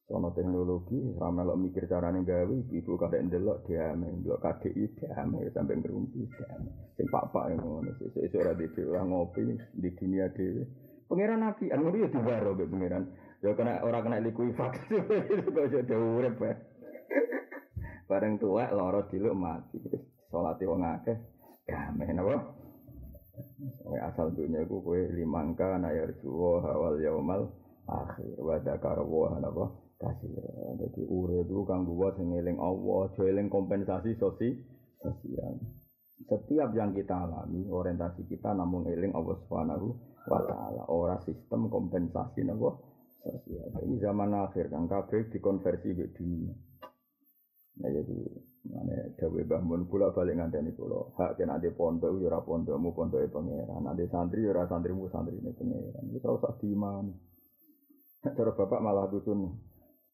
Sono teknologi, ramelok mikir carane gawe, ibu kadek ndelok diame, ndelok KDI diame sampai ngerumpi diame. Sing pak-pak ngono, sesuk ora dhewe ora ngopi di dunia dhewe. Pangeran Nabi, anu ya diwaro be pangeran. Ya kena ora kena likuifaksi, kok iso urip bae. Bareng tua loro diluk mati. Salate wong akeh, damai napa? Kowe asal dunia iku kowe limangka na yarjuwa hawal yaumal akhir wa dzakara wa napa kasih. Dadi urip iku kanggo wa sing Allah, aja kompensasi sosi sosial. Setiap yang kita alami, orientasi kita namun eling Allah Subhanahu wa taala, ora sistem kompensasi napa sosial. Ini zaman akhir kan kabeh dikonversi ke dunia. Nah jadi mana dawe bangun pula balik ngandani kulo. Hak kena di pondok, yura pondokmu pondoknya pangeran. Nanti santri yura santrimu santri ini pangeran. Itu terus di mana? Cara bapak malah dusun.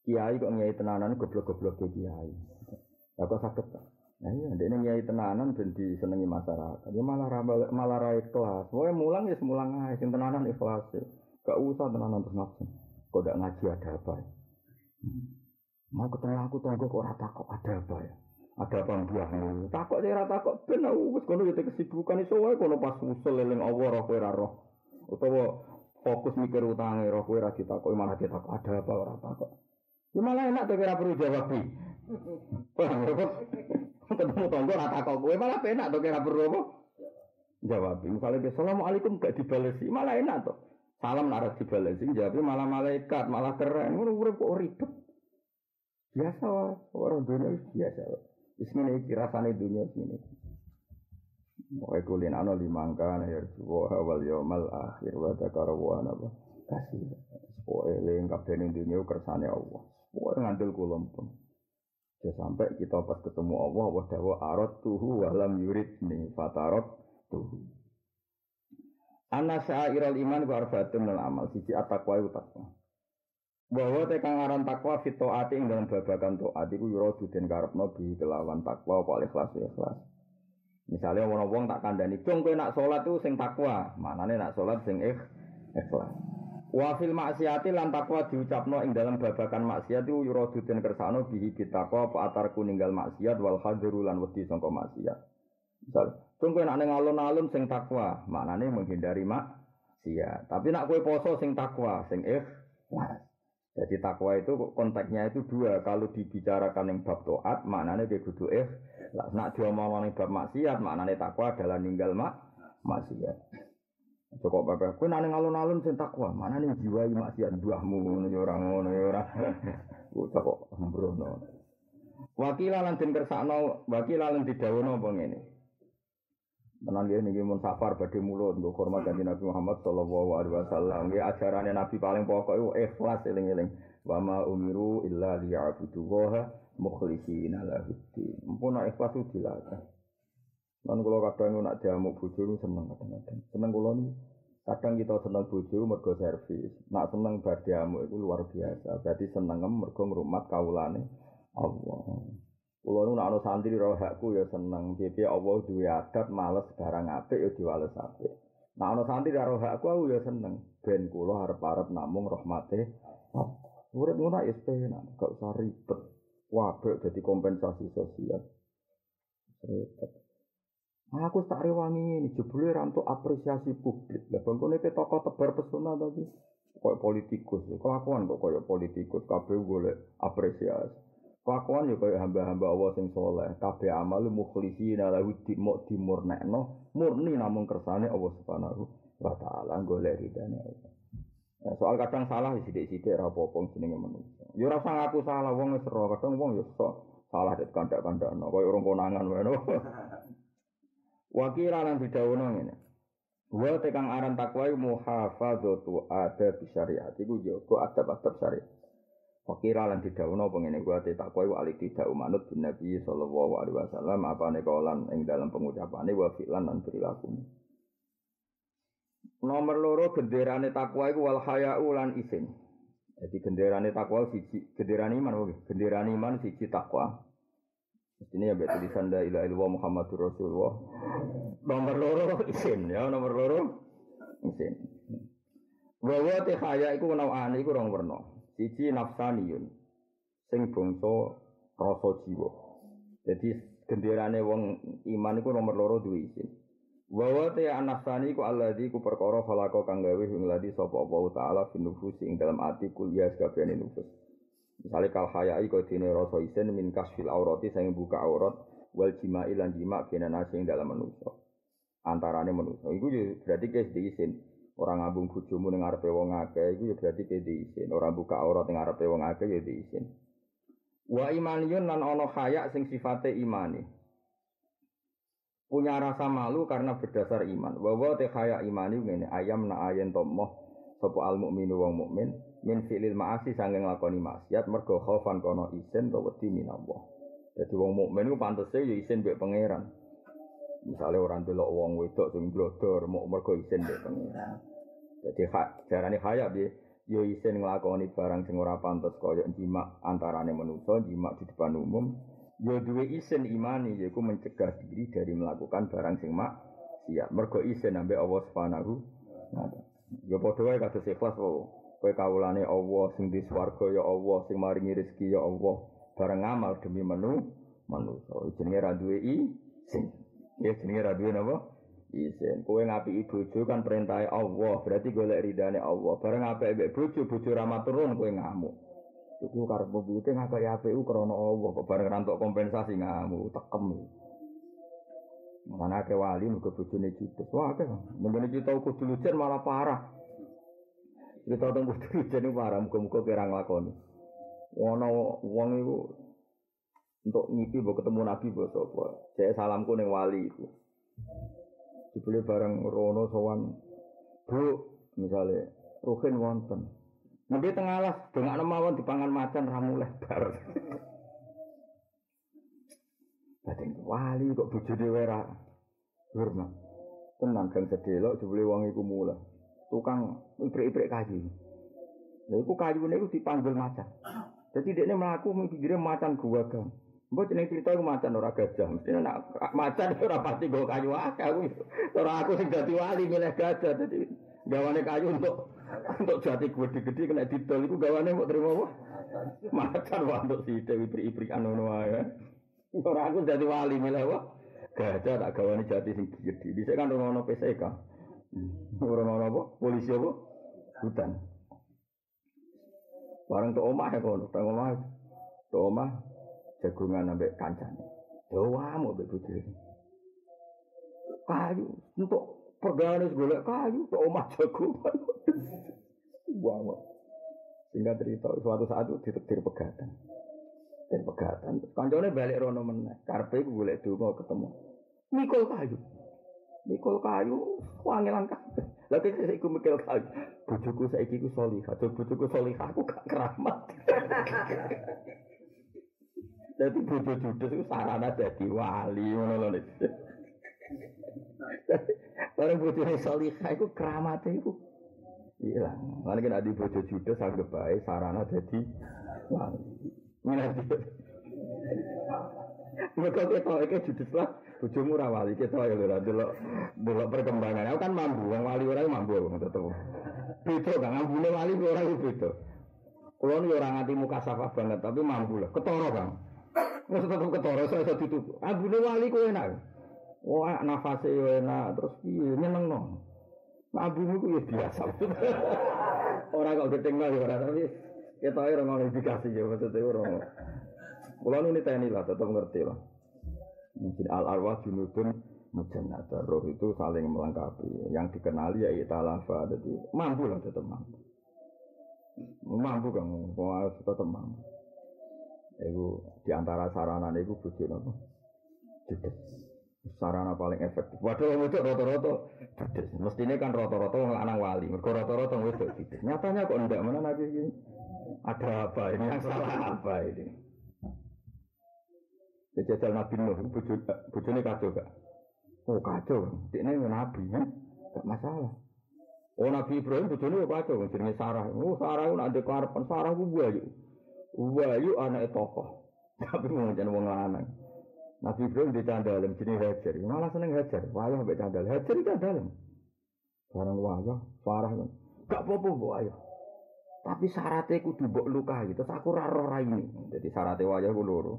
Kiai kok nyai tenanan goblok-goblok ke kiai. Aku sakit tak? Nah iya, dia nyai tenanan ben disenengi masyarakat. Dia malah ramal, malah rai kelas. Pokoknya mulang ya semulang aja. Sing tenanan ikhlas. Gak usah tenanan terus nafsu. Kok gak ngaji ada apa ya? Mau ketemu aku tunggu kok rata kok ada apa ya? Ada apa buahmu? Takut saya rata kok ben aku wis kono ya kesibukan iso wae kono pas usul Allah roh kowe ora roh. Utawa fokus mikir utange roh kowe ora ditakoki malah ditakok ada apa ora takok. Ya malah enak tuh kira perlu jawab nih. Ketemu tonggo rata kok kowe malah enak tuh kira perlu apa? Jawab. Misalnya Assalamualaikum gak dibalesi malah enak tuh. Salam naras dibalesi jawab malah malaikat malah keren. Ngono urip kok ribet. Biasa orang dunia biasa. Ismini kirasane dunia sini. Wa kulin ana limangka na yarjuwa wal yaumal akhir wa dzakara wa napa kasih. Pokoke eling kabeh dunia kersane Allah. Pokoke ngandel kula pun. Ya sampai kita pas ketemu Allah, dawa arad tuhu walam yurid nih fatarot tuhu. Ana syairul iman wa arfatun amal siji at-taqwa takwa bahwa tekang aran takwa fito ati ing dalam babagan toat iku yura duden karepno bi kelawan takwa apa ikhlas ikhlas. Misalnya wong wong tak kandani, "Cung kowe nak salat tuh sing takwa." Manane nak salat sing ikh, ikhlas. Wa fil maksiati lan takwa diucapno ing dalam babagan maksiat iku yura duden kersano bihi bitakwa apa atarku ninggal maksiat wal hadru lan wedi sangka maksiat. Misal, "Cung kowe nak ning alun-alun sing takwa." Manane menghindari maksiat. Tapi nak kowe poso sing takwa, sing ikhlas. Jadi takwa itu konteksnya itu dua. Kalau dibicarakan yang bab toat, maknanya dia kudu eh. Nak diomong yang bab maksiat, maknanya takwa adalah ninggal mak maksiat. Cukup bapak, kau nane alun-alun sen takwa, mana nih jiwa maksiat buahmu, ngono orang ngono orang. Cukup sembrono. Wakilah lan den kersakno, wakilah lan didawono apa ngene. Tenan nggih niki mun safar badhe mulut nggo hormat kanjeng Nabi Muhammad sallallahu alaihi wasallam. Nggih ajarane Nabi paling pokok iku ikhlas eling-eling. Wa ma umiru illa liya'budu wa mukhlishina lahu din. Mumpun ikhlas itu dilatih. Lan kula kadang nak diamuk bojo seneng kadang-kadang. Kula niku kadang kita seneng bojo mergo servis. Nak seneng bar diamuk itu luar biasa. Berarti seneng mergo ngrumat kawulane Allah. Kulo nu nak santri roh hakku ya seneng. Piye Allah duwe adat males barang apik ya diwales apik. Nak ana santri roh hakku aku ya seneng. Ben kula arep-arep namung rahmate Allah. Urip ngono ya penak, gak usah ribet. Wabek jadi kompensasi sosial. Ribet. Aku tak rewangi ini, jebule rantuk apresiasi publik. Lah bangkone ke tokoh tebar pesona tadi. Kayak politikus, kelakuan kok kayak politikus, kabeh golek apresiasi. Kelakuan yo kaya hamba-hamba Allah sing soleh, kabeh amal mukhlisina lahu dimok dimurnekno, murni namung kersane Allah Subhanahu wa taala golek ridane Allah. Nah, soal kadang salah sithik-sithik ora apa-apa jenenge manusa. Yo ora usah ngaku salah wong wis ora kadang wong yo sok salah det kandak-kandakno kaya urung konangan wae. Wakira lan didhawuhno ngene. Wa tekang aran takwa muhafadzatu ada syariat iku jaga adab-adab syariat. Fakira lan apa ngene kuwi ate takwa iku alik tidak umanut bin Nabi sallallahu alaihi wasallam apane kaulan ing dalam pengucapane wa fi'lan lan perilaku. Nomor loro genderane takwa iku wal haya'u lan isin. Jadi genderane takwa siji, genderane iman oke, genderane iman siji takwa. Ini ya tulisan la ilaha illallah Muhammadur Rasulullah. Nomor loro isin ya, nomor loro isin. Wa wa te haya iku nawane iku rong werna. Siji nafsaniyun sing bangsa rasa jiwa. Jadi genderane wong iman iku nomor loro duwe isin. Wa wa te nafsani iku alladzi ku perkara khalaqa kang gawe ing ladi sapa Allah taala fi ing dalam ati kuliah sakabehane nufus. Misalnya kal hayai kau dini rasa isen min kasfil aurati saya buka aurat wal jima ilan jima kena nasi yang dalam manusia. Antarane manusia. Iku berarti kes diisin. Orang ngabung bujumu ning ngarepe wong akeh iku ya berarti ke diisin. Orang buka aurat ning ngarepe wong akeh ya diisin. Wa imaniyun lan ana haya sing sifate imani. Punya rasa malu karena berdasar iman. Wa wa te haya imani ngene ayam na ayen tomoh sapa al mukminu wong mukmin min fi'lil ma'asi sanging lakoni maksiat mergo khaufan kono isen to wedi minallah. Dadi wong mukmin ku pantese ya isen mbek pangeran. Misalnya orang delok wong wedok sing blodor mau mergo isen mbek pangeran. Jadi hak hayat piye? Ya isen nglakoni barang sing ora pantes kaya jimak antarane manusa, jimak di depan umum. Ya duwe isen imani yaiku mencegah diri dari melakukan barang sing mak siap. Mergo isen ambek Allah Subhanahu wa taala. Ya padha wae kados. Kowe kawulane Allah sing di swarga ya Allah sing maringi rezeki ya Allah. Bareng ngamal demi menu manusa. Jenenge ra duwe izin. Ya jenenge ra duwe napa? Izin. Kowe ngapi bojo kan perintah Allah, berarti golek ridane Allah. Bareng apik mbek bojo, bojo ra maturun kowe ngamuk. Iku karep mbuyute ngakak apik ku krana Allah, kok bareng rantuk kompensasi ngamuk, tekem. Mana ke wali muga bojone judes. Wah, akeh. Nembene kita kudu lujen malah parah. Kita tunggu kudu lujen parah, muga-muga kira nglakoni. Ono wong iku untuk ngipi mbok ketemu nabi mbok sapa. Saya salamku ning wali iku. Dibeli bareng rono sowan Bu, misalnya Ruhin wonten. Nanti tengah alas, dongak mawon dipangan macan ramu lebar. Dadi wali kok bojone ora hormat. Tenang kan sedelok jebule wong iku. Tukang ibrik-ibrik kayu. Lha iku kayune iku dipanggil macan. Jadi dia melaku mikirnya macan gua kan. Mbok jeneng cerita iku macan ora gajah. Mesti nak macan ora pasti go kayu akeh aku. Ora aku sing dadi wali milih gajah. Jadi gawane kayu untuk untuk jati gede-gede kena didol iku gawane mau terima apa? Macan wae untuk si Dewi ibrik-ibrikan ngono wae. Ora aku dadi wali milih apa? Gajah tak gawane jati sing gede. Dhisik kan ono PSK. Ora ono apa? Polisi apa? Hutan. Barang tuh omah ya kono, tuh omah. Tuh omah jagungan ambek kancane. Doa mau ambek. Kayu untuk pergawe golek kayu tuh omah jagungan. Wah, Sehingga cerita suatu saat itu ditetir pegatan. Dan pegatan. Kancane balik rono meneh. Karpe iku golek donga ketemu. Mikul kayu. Mikul kayu wangelan kabeh. Lah kok iku mikul kayu. Bojoku saiki ku salihah. Bojoku salihah aku gak keramat. Jadi bojo judes itu sarana jadi wali ngono lho. Bareng bojone salihah iku keramate iku hilang. Lan kan adi bojo judes anggap bae sarana jadi wali. Ngerti. Mereka kita iki judes lah bojomu ora wali kita ya lho delok delok perkembangan. Aku kan mampu, wong wali ora mampu tetep. Beda kan ambune wali ora beda. Kulo nu ora nganti muka safah banget tapi mampu lah. Ketara kan. Wes tetep ketara saya iso ditutup. Ambune wali ku enak. Wah, nafase yo enak terus piye nyenengno. Ambune ku ya biasa. Ora kok gedeng lah ora tapi kita ora ngono indikasi ya maksudnya ora. Kulo ini tani lah, tetap ngerti lah. Mungkin al arwah junubun mujannata. Roh itu saling melengkapi. Yang dikenali ya italafa. Jadi mampu lah tetap mampu. Mampu harus tetap mampu. Iku di antara sarana itu bujuk apa? Judes. Sarana paling efektif. Waduh wedok rata-rata judes. Mestine kan wong lanang wali. Mergo rata-rata wedok. Nyatanya kok ndak mana nabi ini? Ada apa ini? Yang salah apa ini? Jajal Nabi Nuh, bujune kacau gak? Oh kacau, ini Nabi ya, gak masalah. Oh Nabi Ibrahim bujune kacau, jenenge Sarah. Oh Sarah itu nanti karapan Sarah ku buayu. Buayu anak tokoh. Tapi mau jadi wong lanang. Nabi Ibrahim di candalem jenis Hajar. Malah seneng Hajar. Wayah mbek candal. Hajar di candalem. Barang wayah, Sarah kan. Gak apa-apa wayah. Tapi syaratnya kudu mbok lukai. Terus aku raro ini. Jadi syaratnya wayah ku loro.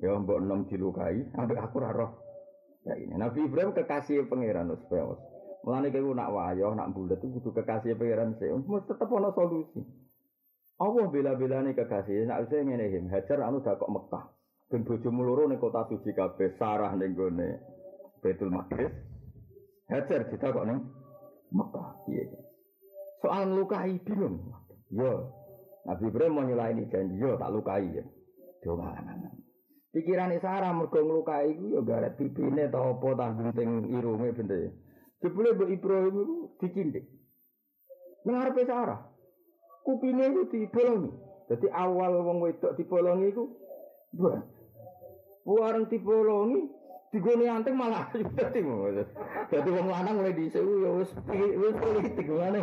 Ya mbok enam dilukai, ambek aku raro. Ya ini Nabi Ibrahim kekasih pangeran supaya Mulane kowe nak wayo, nak bulat itu kudu kekasih pangeran sih. Mesti tetep ana solusi. Allah bela-belane kekasih, nak saya ngene him, Hajar anu dak kok Mekah. Ben bojomu ning kota suci kabeh, Sarah ning gone Baitul Maqdis. Hajar kok ning Mekah. Iya. Soal lukai bingung. Yo. Nabi Ibrahim mau nyulaini janji, yo tak lukai ya. Domanan. Pikiran Sarah mergo nglukai iku ya garet pipine ta apa tanggung teng irunge bende. Jebule Mbok Ibrahim iku dicindik. Nang arepe Sarah. Kupine itu dibolongi. Jadi awal wong wedok dibolongi iku. Warang dibolongi digone anteng malah dadi Dadi wong lanang mulai dhisik ya wis wis politik ngene.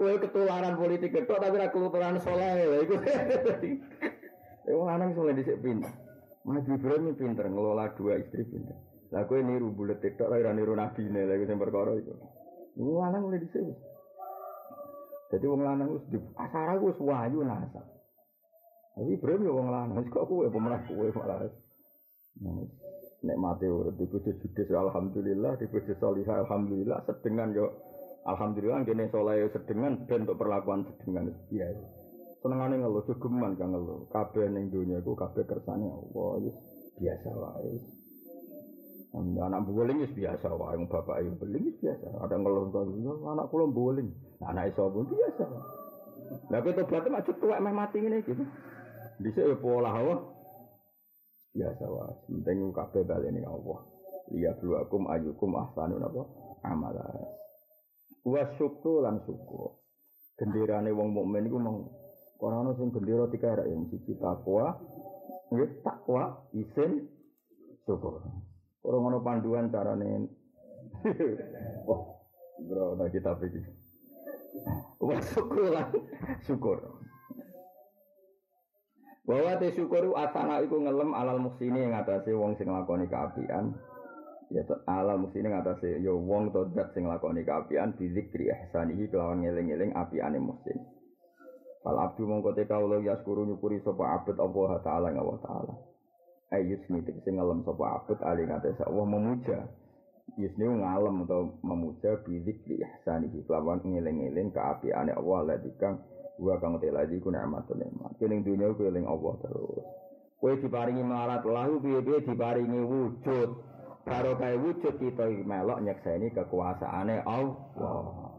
Kowe ketularan politik ketok tapi ra ketularan saleh lha iku. Wong lanang mulai dhisik pinter. Nabi Ibrahim pinter ngelola dua istri pinter. Lah kowe niru bulet TikTok ora niru nabi ne lha sing perkara iku. Wong lanang mulai dhisik. Jadi wong lanang wis di asara wis wayu nasa. Tapi Ibrahim ya wong lanang, kok kowe pemenang kowe malah. Nek mati urip di bojo alhamdulillah, di bojo salihah alhamdulillah, sedengan yo alhamdulillah kene saleh sedengan ben untuk perlakuan sedengan biasa. senengane ngeluh jogeman kang ngeluh kabeh ning donya iku kabeh kersane Allah biasa wae anak bowling wis biasa wae wong bapak ibu bowling wis biasa. Ada ngeluh kok anak kula bowling. Anak iso pun biasa. Lah kowe tobat mak tuwek meh mati ngene iki dhisik ya pola wae biasa wae. Penting kabeh baleni Allah. Liya bluakum ayukum ahsanu napa? Amala. Wa syukur lan syukur. Genderane wong mukmin iku mau Orang ono sing bendera tiga yang siji takwa, nggih takwa, isin, syukur. Orang ono panduan carane. Wah, bro, nah kita pikir. Wah, syukur lah, syukur. Bahwa te syukur asana iku ngelem alal muksini yang atase wong sing lakoni keapian. Ya alal muksini ngatasi yo wong to dat sing lakoni keapian bizikri ihsanihi kelawan ngeling-eling apiane muksin. Fal abdu mongko te kawula yaskuru nyukuri sapa abet Allah taala ing Allah taala. Ayus nitik sing ngalem sapa abet ali ngate Allah memuja. Yusni ngalem atau memuja bidik di ihsanihi kelawan ngeling-eling keapiane Allah ladikang wa kang te lagi ku nikmatun nikmat. Kene dunya ku eling Allah terus. Kowe diparingi marat lahu piye-piye diparingi wujud. Karo kae wujud kita melok nyekseni kekuasaane Allah.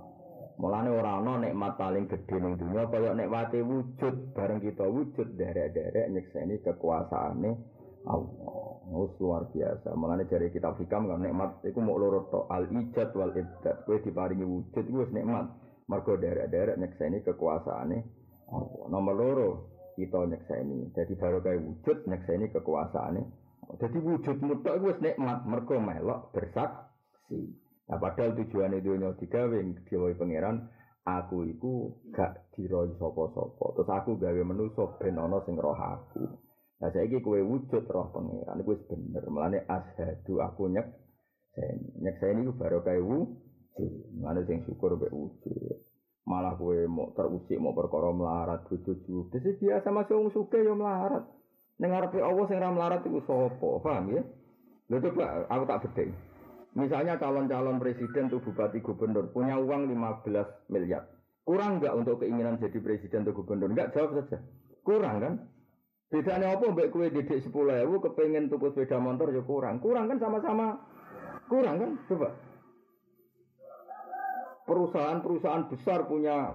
Mulane ora ana nikmat paling gedhe ning dunya kaya nikmate wujud bareng kita wujud derek-derek nyekseni kekuasaane Allah. Oh, luar biasa. Mulane jare kita hikam kan nikmat iku mau loro tok al ijad wal ibdad. Kowe diparingi wujud iku nikmat. Mergo derek-derek nyekseni kekuasaane Allah. Nomor loro kita nyekseni. Jadi baru kayak wujud nyekseni kekuasaane. Jadi wujud iku wis nikmat mergo melok bersaksi. Nah padahal tujuan itu nyo digawe digawe pangeran aku iku gak diroi sopo-sopo terus aku gawe menuso ben sing roh aku nah saiki kowe wujud roh pangeran iku wis bener melane ashadu aku nyek nyek saya ini baru kayak wujud mana sing syukur be wujud malah kowe mau terusik mau perkara melarat wujud wujud biasa masuk wong yo melarat ning ngarepe Allah ra melarat iku sapa paham ya lho coba aku tak bedeng Misalnya calon-calon presiden tuh bupati gubernur punya uang 15 miliar. Kurang nggak untuk keinginan jadi presiden atau gubernur? Enggak, jawab saja. Kurang kan? Bedanya apa mbak kue didik sepuluh ewu kepengen tuku sepeda motor ya kurang. Kurang kan sama-sama. Kurang kan? Coba. Perusahaan-perusahaan besar punya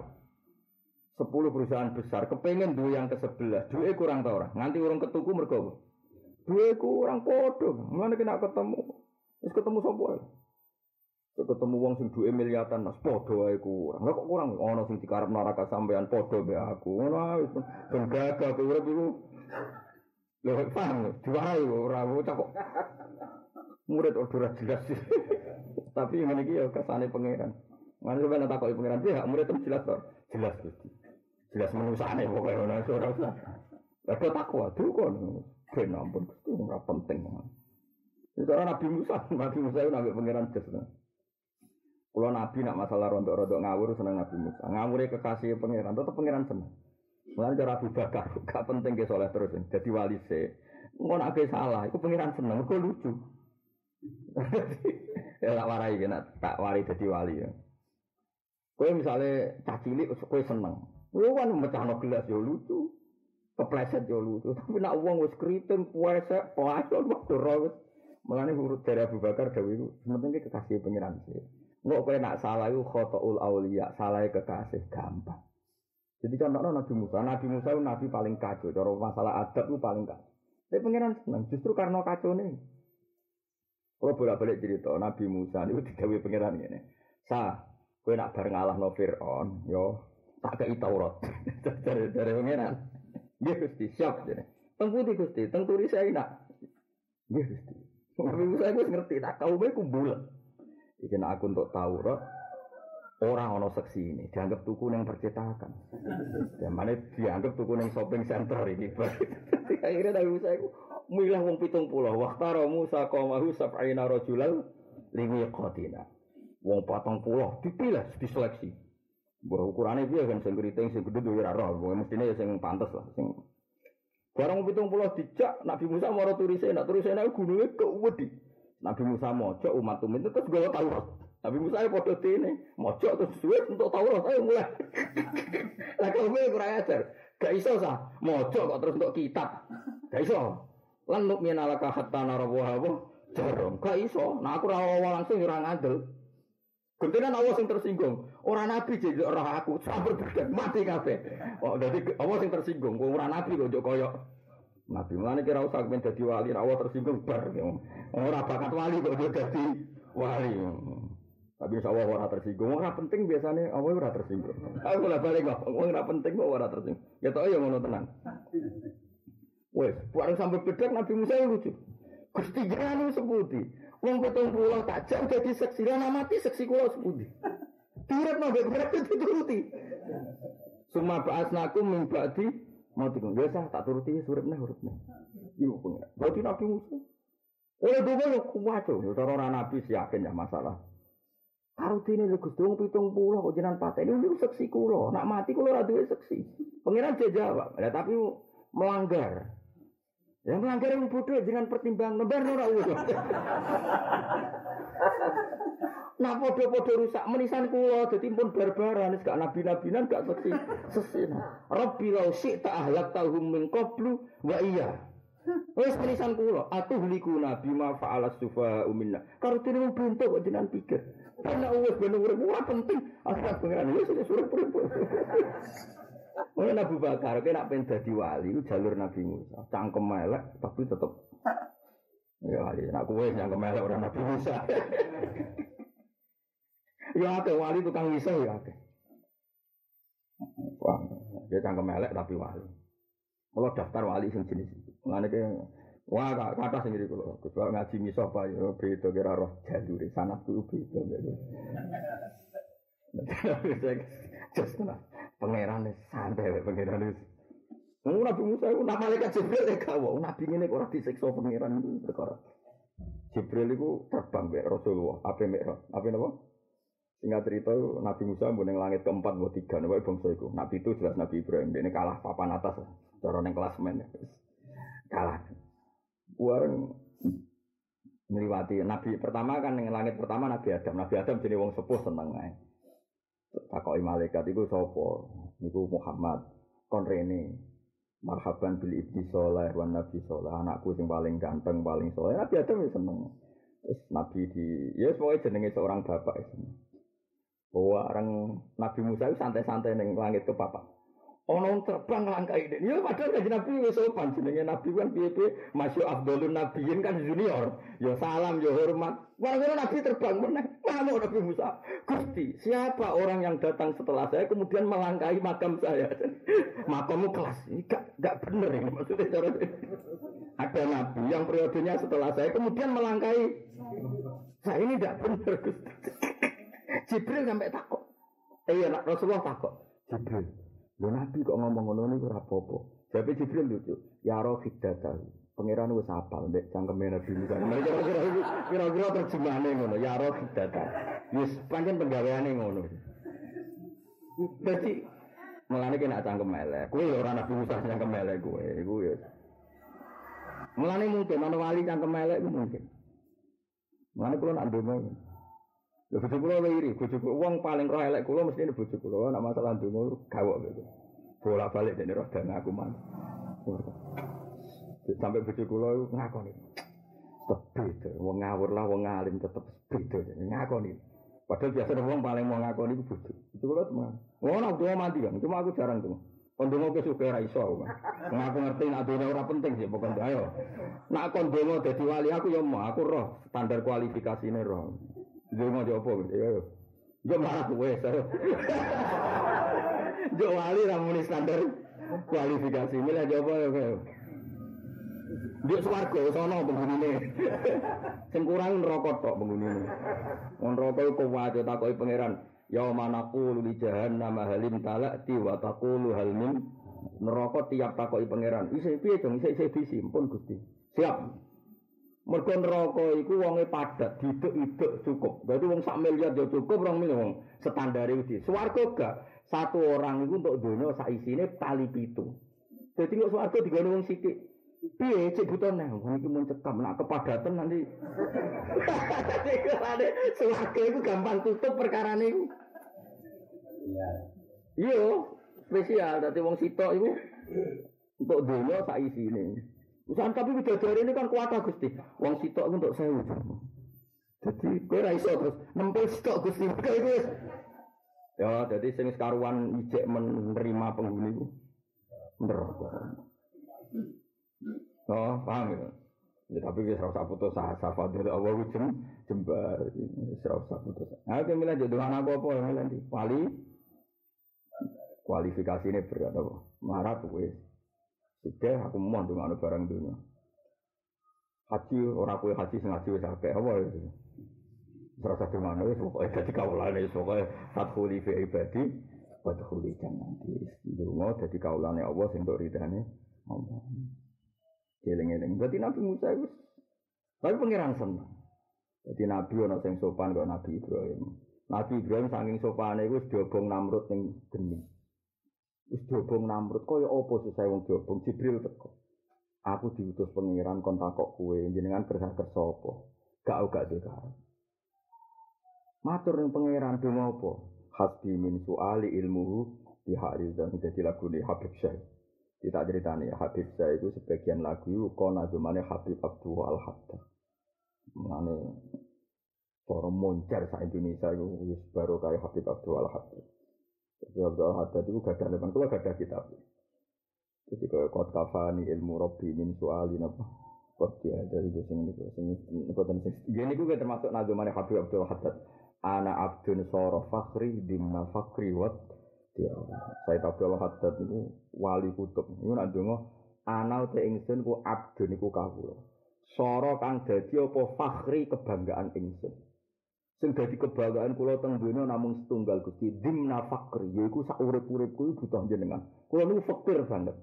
sepuluh perusahaan besar. Kepengen dua yang ke sebelah dua kurang tau orang nganti orang ketuku mergo dua kurang podo. Mana kena ketemu. Terus ketemu sopo ketemu wong sing duwe miliatan mas. Podo ae kurang. Kok kurang? Ono sing dikarep neraka sampean podo be aku. Ngono wis ben gagah kowe urip iku lho paham diwarai ora kok murid ora jelas. Tapi ngene iki ya kersane pangeran. Mana sampeyan takoki pangeran. Piye murid itu jelas to jelas Gusti jelas menusane pokoknya ora ora usah. Lha takwa dukun ben ampun Gusti ora penting Sekarang Nabi Musa, Nabi Musa itu nabi pangeran jas. Kalau Nabi nak masalah rontok-rontok ngawur seneng Nabi Musa. Ngawure kekasih pangeran, tetap pangeran seneng. Mulai cara Abu Bakar, gak penting ke soleh terus. Jadi wali se, mau nak salah, itu pangeran seneng, kok lucu. ya tak warai kena, tak warai jadi wali ya. Kue misalnya cacilik, kue seneng. Kue kan mecah no gelas ya lucu, kepleset ya lucu. Tapi nak uang wes keriting, puasa, puasa, waktu rawat. Mengenai huruf dari Abu Bakar, Dawi itu, sementing kekasih pangeran sih. Nggak kowe nak salah itu khotoul aulia, salah kekasih gampang. Jadi contohnya Nabi Musa, Nabi Musa itu Nabi paling kacau, cara masalah adab itu paling kacau. Tapi pengiran senang, justru karena kacau nih. Kalau bolak-balik cerita, Nabi Musa itu didawi pengiran ini. Sa, kowe nak bareng Allah no Fir'aun, yo tak kei Taurat. dari dari pengiran. Dia gusti siap jadi. Tengkuti gusti, tengturi saya nak. Dia gusti. Nabi Musa itu ngerti, tak kau baik kumbulan. Iki aku untuk Taurat orang ono seksi ini dianggap tuku yang percetakan. Ya mana dianggap tuku yang shopping center ini. Akhirnya Nabi Musa itu milah wong pitung pulau. Waktara Musa kaumahu sab'ina rojulal limi kotina. Wong patong pulau dipilih diseleksi. Bahwa ukurannya dia kan sing keriting sing gede tuh ya roh. Mestinya ya sing pantas lah. Sing Barang pitung pulau dijak Nabi Musa mau turisnya, nak turisnya gunungnya kewedi. Nabi Musa mojo umat umat itu terus gue Taurat. Nabi Musa ya podo ini mojo terus suwe untuk Taurat. Ayo mulai. Lah gue kurang ajar. Gak iso sah. Mojo kok terus untuk kitab. Gak iso. Lan nuk minalaka hatta narabuha apa? Jarang. Gak iso. Nah aku rawa langsung orang. Gentena awas yang tersinggung. Orang nabi jadi orang aku sampai berdebat mati kafe. Oh, awas yang tersinggung. Orang nabi kok koyok Nabi mana kira usah jadi wali, rawa tersinggung bar. Orang bakat wali kok dia jadi wali. Tapi insya Allah tersinggung. Orang penting biasanya Allah orang tersinggung. Aku lah balik kok. Orang penting kok orang tersinggung. Ya tau ya mau tenang. Wes, bareng sampai bedek Nabi Musa lucu. Gusti jangan sebuti. Wong betul pulau tak jam jadi seksi dan mati seksi kulo sebuti. Tirat nabi berarti dituruti. Semua bahas naku mimbadi Mau tiga biasa tak turuti surip nih huruf nih. Ibu punya. Berarti Nabi Musa. Oleh dulu lu kuat tuh. Orang Nabi sih yakin ya masalah. Karo dene lho Gus Dong pitung puluh kok jenengan pateni niku seksi kula. Nak mati kula ora duwe seksi. Pangeran dia jawab. Ya tapi melanggar. Yang melanggar yang bodoh dengan pertimbangan nembar ora usah. Nah podo-podo rusak menisan kulo jadi pun barbaran gak nabi-nabinan gak seksi sesin. Rabbi lau tak ahlak tahum min qablu wa iya. Wes menisan kulo atuh liku nabi ma fa'ala sufa umina. Karo wong bentuk kok jenengan pikir. Karena wes ben urip ora penting. Asal pengiran wis urip urip. Mulai Nabi Bakar, kena pengen jadi wali, jalur Nabi Musa. Cangkem melek, tapi tetap. Ya wali, nak kue yang kemelek orang Nabi Musa. Ya akeh wali tukang wisah ya akeh. Wah, dia cangkem melek tapi wali. Kalau daftar wali sing jenis itu. Ngene ke wah kata sing ngene kula. Gus ngaji misah Pak ya beda kira roh jalure sanad kuwi beda gitu. Just nah, pangeran santai pangeran. Wong Nabi Musa itu nama malaikat Jibril ya kau, Nabi ini orang disiksa pangeran itu perkara. Jibril itu terbang be Rasulullah, apa merah, apa nama? Singkat cerita Nabi Musa yang langit keempat buat tiga nabi bangsa itu. Nabi itu jelas Nabi Ibrahim. Ini kalah papan atas. Cara neng men kalah. Buang melewati Nabi pertama kan yang langit pertama Nabi Adam. Nabi Adam jadi wong sepuh seneng ae. Takoi malaikat itu sopo. Niku Muhammad kon rene. marhaban bil ibni soleh wan nabi soleh anakku sing paling ganteng paling soleh nabi Adam ya seneng terus nabi di ya semuanya jenenge seorang bapak ya bahwa orang nabi Musa itu santai-santai neng langit ke papa Ono terbang langkah ini. Ya padahal kaji Nabi wis sopan jenenge Nabi kan piye-piye masuk Nabiin kan junior. Ya salam ya hormat. Wong Nabi terbang meneh. Kamu Nabi Musa. Gusti, siapa orang yang datang setelah saya kemudian melangkahi makam saya? Makammu kelas. Enggak enggak bener ini maksudnya cara Ada Nabi yang periodenya setelah saya kemudian melangkahi saya ini tidak benar Gusti. Jibril sampai takut. Eh ya Rasulullah takut. Jibril, Lho Nabi kok ngomong ngono niku ora apa-apa. Jabe Jibril lucu. Ya roh hidatahu. Pangeran wis apal mbek cangkeme Nabi Musa. Kira-kira kira-kira terjemahane ngono. Ya roh hidata. Wis pancen penggaweane ngono. Dadi mulane kena cangkem elek. Kuwi ora Nabi Musa cangkem elek kuwi. Iku ya. Mulane mungkin ana wali cangkem elek mungkin. Mulane kula nak ndonga. Lha bojo kula iri, bojo wong paling roh elek kula mesti ini bojo kula nek masalah ndonga gawok gitu. Bolak-balik dene roh dan aku man. Sampai bojo kula ngakoni. Tetep beda, wong ngawur lah wong alim tetep beda ngakoni. Padahal biasa wong paling mau ngakoni iku bojo. Itu kula teman. Wong nak doa mati kan, cuma aku jarang tuh. Kondongo ke suka ra iso. Ngaku ngerti nak dunia ora penting sih pokoknya ayo. Nak kondongo dadi wali aku ya mau aku roh standar kualifikasine roh. Dia mau jawab gitu, ya. Dia marah gue, saya. Dia wali ramuni standar kualifikasi. Ini lah jawab apa. Dia swarga, sono penghuni ini. Sing kurang rokok tok penghuni ini. Ngon rokok itu wajah takoi pangeran. Ya mana kulu di jahannam halim talak ti wa takulu halmin neraka tiap takoi pangeran. Isih piye dong, isih isih disimpun Gusti. Siap. Mergo neraka iku wonge padat, didek-idek cukup. Berarti wong sak miliar ya cukup, rong miliar wong standar iki. Swarga gak satu orang itu untuk dunia sak isine tali pitu. Jadi kok swarga digono wong sithik. Piye cek butone wong iki mun cekam nak kepadatan nanti. Dadi kelane swarga iku gampang tutup perkara niku. Iya. Iya, spesial dadi wong sitok iku untuk dunia sak isine. Usaha tapi bidadari ini kan kuat Gusti. Wong sitok untuk sewu. Jadi kowe ra iso terus nempel sitok Gusti. Kowe Ya, jadi sing sekaruan ijek menerima penghuni itu neraka. Oh, paham ya? Ya tapi ora usah putus asa fadil Allah jem jembar usah putus. Nah, kowe milih jodoh anak apa wali kualifikasi ini berat apa? Marah tuh. Sudah aku mau dengan barang dunia. Haji orang kue haji sing haji wis apa itu. Serasa di mana wis pokoke dadi kawulane wis pokoke fathuli fi ibadi fathuli jannati. Dungo dadi kawulane Allah sing tok ridane Allah. Eling-eling. Berarti Nabi Musa itu tapi pengiran seneng. Jadi Nabi ana sing sopan kok Nabi Ibrahim. Nabi Ibrahim saking sopane iku wis diobong Namrud ning geni. Wis diobong Namrud kaya apa susah wong diobong Jibril teko. Aku diutus pengiran kon takok kowe jenengan kersa kersa apa? Gak gak dhewe Matur ning pangeran donga apa? Hasbi min suali ilmuhu di hari dan jadi lagu ini Habib Syekh. Kita ceritanya ya Habib Syekh itu sebagian lagu itu kona Habib Abdul Al Haddad. Mengenai orang moncer sa Indonesia itu baru kayak Habib Abdul Al Haddad. Habib Abdul Al Haddad itu gak ada kalau gak ada kitab. Jadi kalau kot kafani ilmu Robbi min suali apa? Kot dia dari gue sing ini, sing ini, Gini gue termasuk mana Habib Abdul Haddad. Ana abdun soro fakri dimna fakri wat dia. Saya Abdul Haddad itu wali kutub. Itu nak dungo ana te ingsun ku abdun iku kawula. Soro kang dadi apa fakri kebanggaan ingsun sing dadi kebanggaan kula teng dunya namung setunggal Gusti dimna fakri yaiku sak urip-uripku butuh jenengan kula niku fakir banget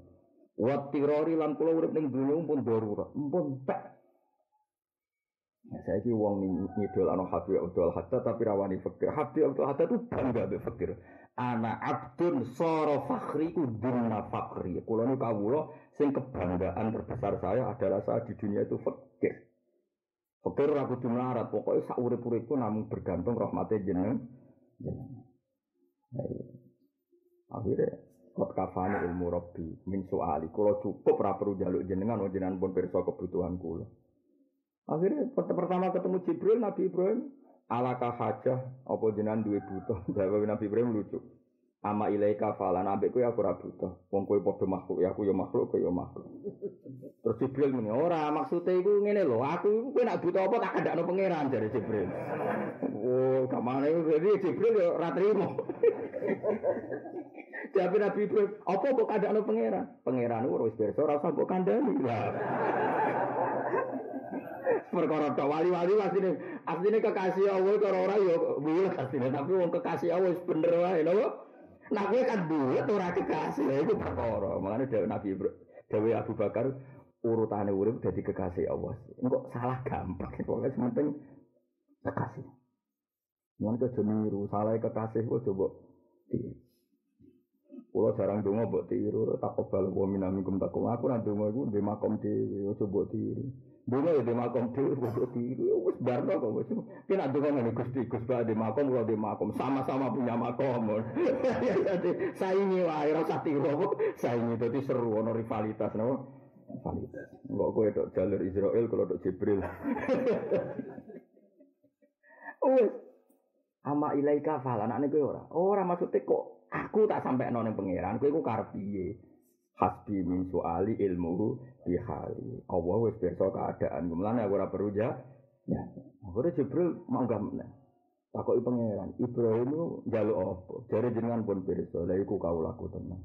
wat tirori lan kula urip ning dunya pun darurat pun tak Nah, saya ki wong ngidol ana Habib Abdul Haddad tapi rawani fakir. Habib Abdul Haddad itu bangga be fakir. Ana abdun soro fakri ku dunna fakri. Kulo nu kawula sing kebanggaan terbesar saya adalah saya di dunia itu fakir. Fakir ora kudu melarat, pokoke sak urip-uripku namung bergantung rahmate jenengan. Akhirnya Kot kafani ilmu rabbi min soali. Kulo cukup ora perlu jaluk jenengan, wong jenengan pun pirsa kebutuhan kulo. Akhirnya pertama ketemu Jibril Nabi Ibrahim alaka hajah apa jenengan duwe butuh. Jawab Nabi Ibrahim lucu. Ama ilaika falan ambek kowe aku ora butuh. Wong kowe padha makhluk ya aku ya makhluk kowe ya makhluk. Terus Jibril muni, ora maksude iku ngene lho, aku kowe nak butuh apa tak kandakno pangeran dari Jibril. Oh, kamane jadi Jibril ya ora trimo. Jadi Nabi Ibrahim, apa mbok kandakno pangeran? Pangeran ora wis pirsa ora usah mbok kandhani. Perkara tok wali-wali asline asline kekasih Allah karo ora ya bulet asline tapi wong kekasih Allah wis bener wae. Nah kowe kan bulet ora kekasih, lha iku perkara. Makane dhewe Nabi dhewe Abu Bakar urutane urip dadi kekasih Allah. Engko salah gampang. Pokoke penting kekasih. Mun ke niru salah kekasih kok coba tiru. Kulo jarang donga mbok tiru, tak kobal wa minamikum takum. Aku nang donga iku ndek makom dhewe, coba tiru. Donga ya ndek makom dhewe kok tiru. Wis barno kok wis. Ki nak donga ngene Gusti, Gus Ba ndek makom kula ndek makom, sama-sama punya makom. Jadi saingi wae ora usah tiru. Saingi dadi seru ono rivalitas napa? Rivalitas. Enggak kowe tok jalur Israel kalau tok Jibril. Wes. Ama ilaika falan anake kowe ora. Ora maksudnya kok aku tak sampai nang pangeran, kowe iku karep piye? Hasbi min suali ilmu bihali. Allah wis pirsa keadaan. Mulane aku ora perlu ya. Ya. Akhirnya Jibril manggah meneh. Takoki pangeran, Ibrahim itu njaluk apa? Jare jenengan pun pirsa, lha iku kaulaku tenan.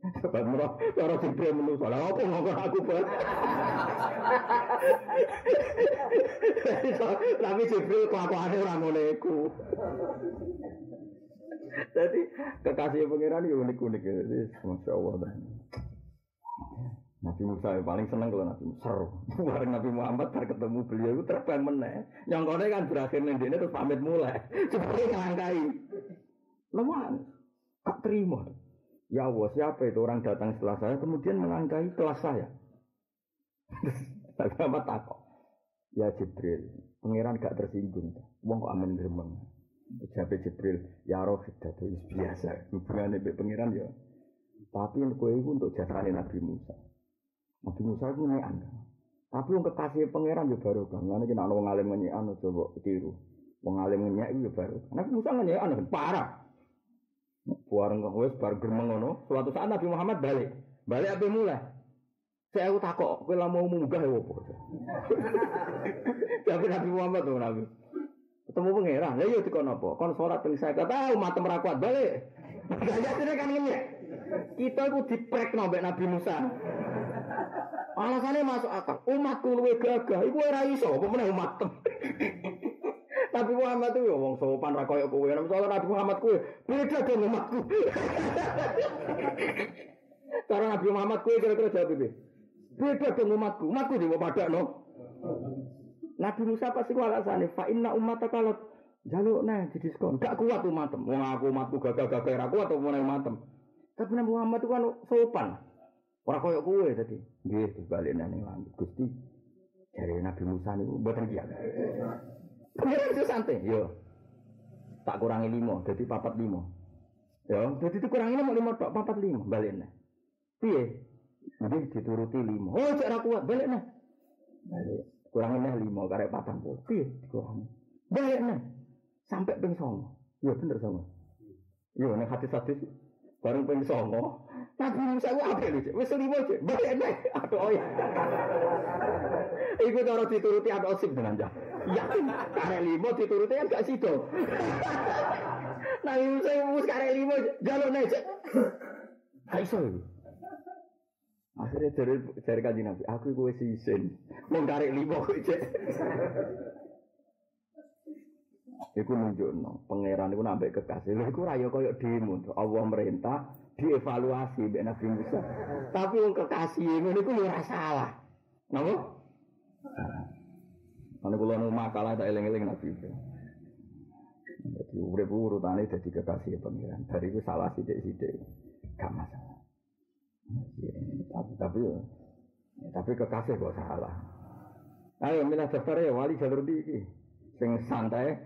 Sebab murah, cara Jibril menungso, lha apa ngomong aku buat? Tapi Jibril kelakuane ora ngono iku. Jadi kekasih pangeran itu unik-unik ya. Jadi masya Allah. Nabi Musa yang paling seneng kalau Nabi Musa seru. Bareng Nabi Muhammad bar ketemu beliau itu terbang meneh. Yang kau kan berakhir nih dia terus pamit mulai. Seperti ngelangkai. Lemah. Tak terima. Ya Allah siapa itu orang datang setelah saya kemudian melangkai kelas saya. Tapi apa takut? Ya Jibril, pangeran gak tersinggung. Wong kok amin gremeng. Jabe Jibril, ya roh itu biasa. Hubungannya dengan pangeran ya. Tapi kowe itu untuk jasane Nabi Musa. Nabi Musa itu nyean. Tapi yang kekasih pangeran ya baru kan. Mana kita mau ngalim nyean coba tiru. Wong ngalim itu baru. Nabi Musa nyean parah. Buareng kok wis bar gremeng ngono. Suatu saat Nabi Muhammad balik. Balik apa mulai? Saya aku takok, kowe lah mau munggah ya apa? Tapi Nabi Muhammad tuh Nabi. Ketemu pangeran, ya yuk dikon apa? Kon sholat ping saya kata, umat merakuat balik. Gaya sini kan ini. Kita itu diprek nombek Nabi Musa. Alasannya masuk akal. Umatku luwe gagah. Iku ora iso. Apa meneh umat Nabi Muhammad itu ya wong sopan ra koyo kowe. Misalnya Nabi Muhammad kowe beda dengan umatku. Karena Nabi Muhammad kowe kira-kira jawab iki. Beda dengan umatku. Umatku di pada no. Nabi Musa pasti ku alasane fa inna ummata kalau jaluk nah di diskon. Gak kuat umatem. Wong aku umatku gagah-gagah ra kuat apa umatem. Tapi Nabi Muhammad itu kan sopan. Ora koyo kowe tadi. Nggih dibalik nang langit Gusti. Dari Nabi Musa niku mboten kiat. Itu santai, yo. Tak kurangi lima, jadi papat lima. Yo, jadi itu kurangi lima, lima tok, papat lima, balik nih. Piye? Nanti dituruti lima. Oh, cek kuat, balik nih. Balik. kurang enak lima karek patang puluh. Piye kurang? Banyak enak sampai ping songo. Iya bener songo. Iya nek hati hati bareng ping songo. Tapi nih saya wape lu cek wes lima cek banyak enak atau oh ya ikut orang dituruti atau sih dengan jah yakin karek lima dituruti kan gak sido. Nang ini saya mau karek lima jalur nih cek kaiso Akhirnya dari dari kaji nabi, aku gue sisen, mau karek limo cek. Iku nunjuk no, pangeran iku nambah kekasih. Lha iku raya koyo demo, Allah merintah dievaluasi mbek Nabi Musa. Tapi wong kekasih ngono iku ora salah. Napa? Mana kula makalah tak eling-eling Nabi Ibrahim. Jadi urip urutane dadi kekasih pangeran. Dari itu salah sithik-sithik. Gak masalah. Tapi tapi tapi kekasih kok salah. Ayo milah daftar ya wali jalur di iki. Sing santai,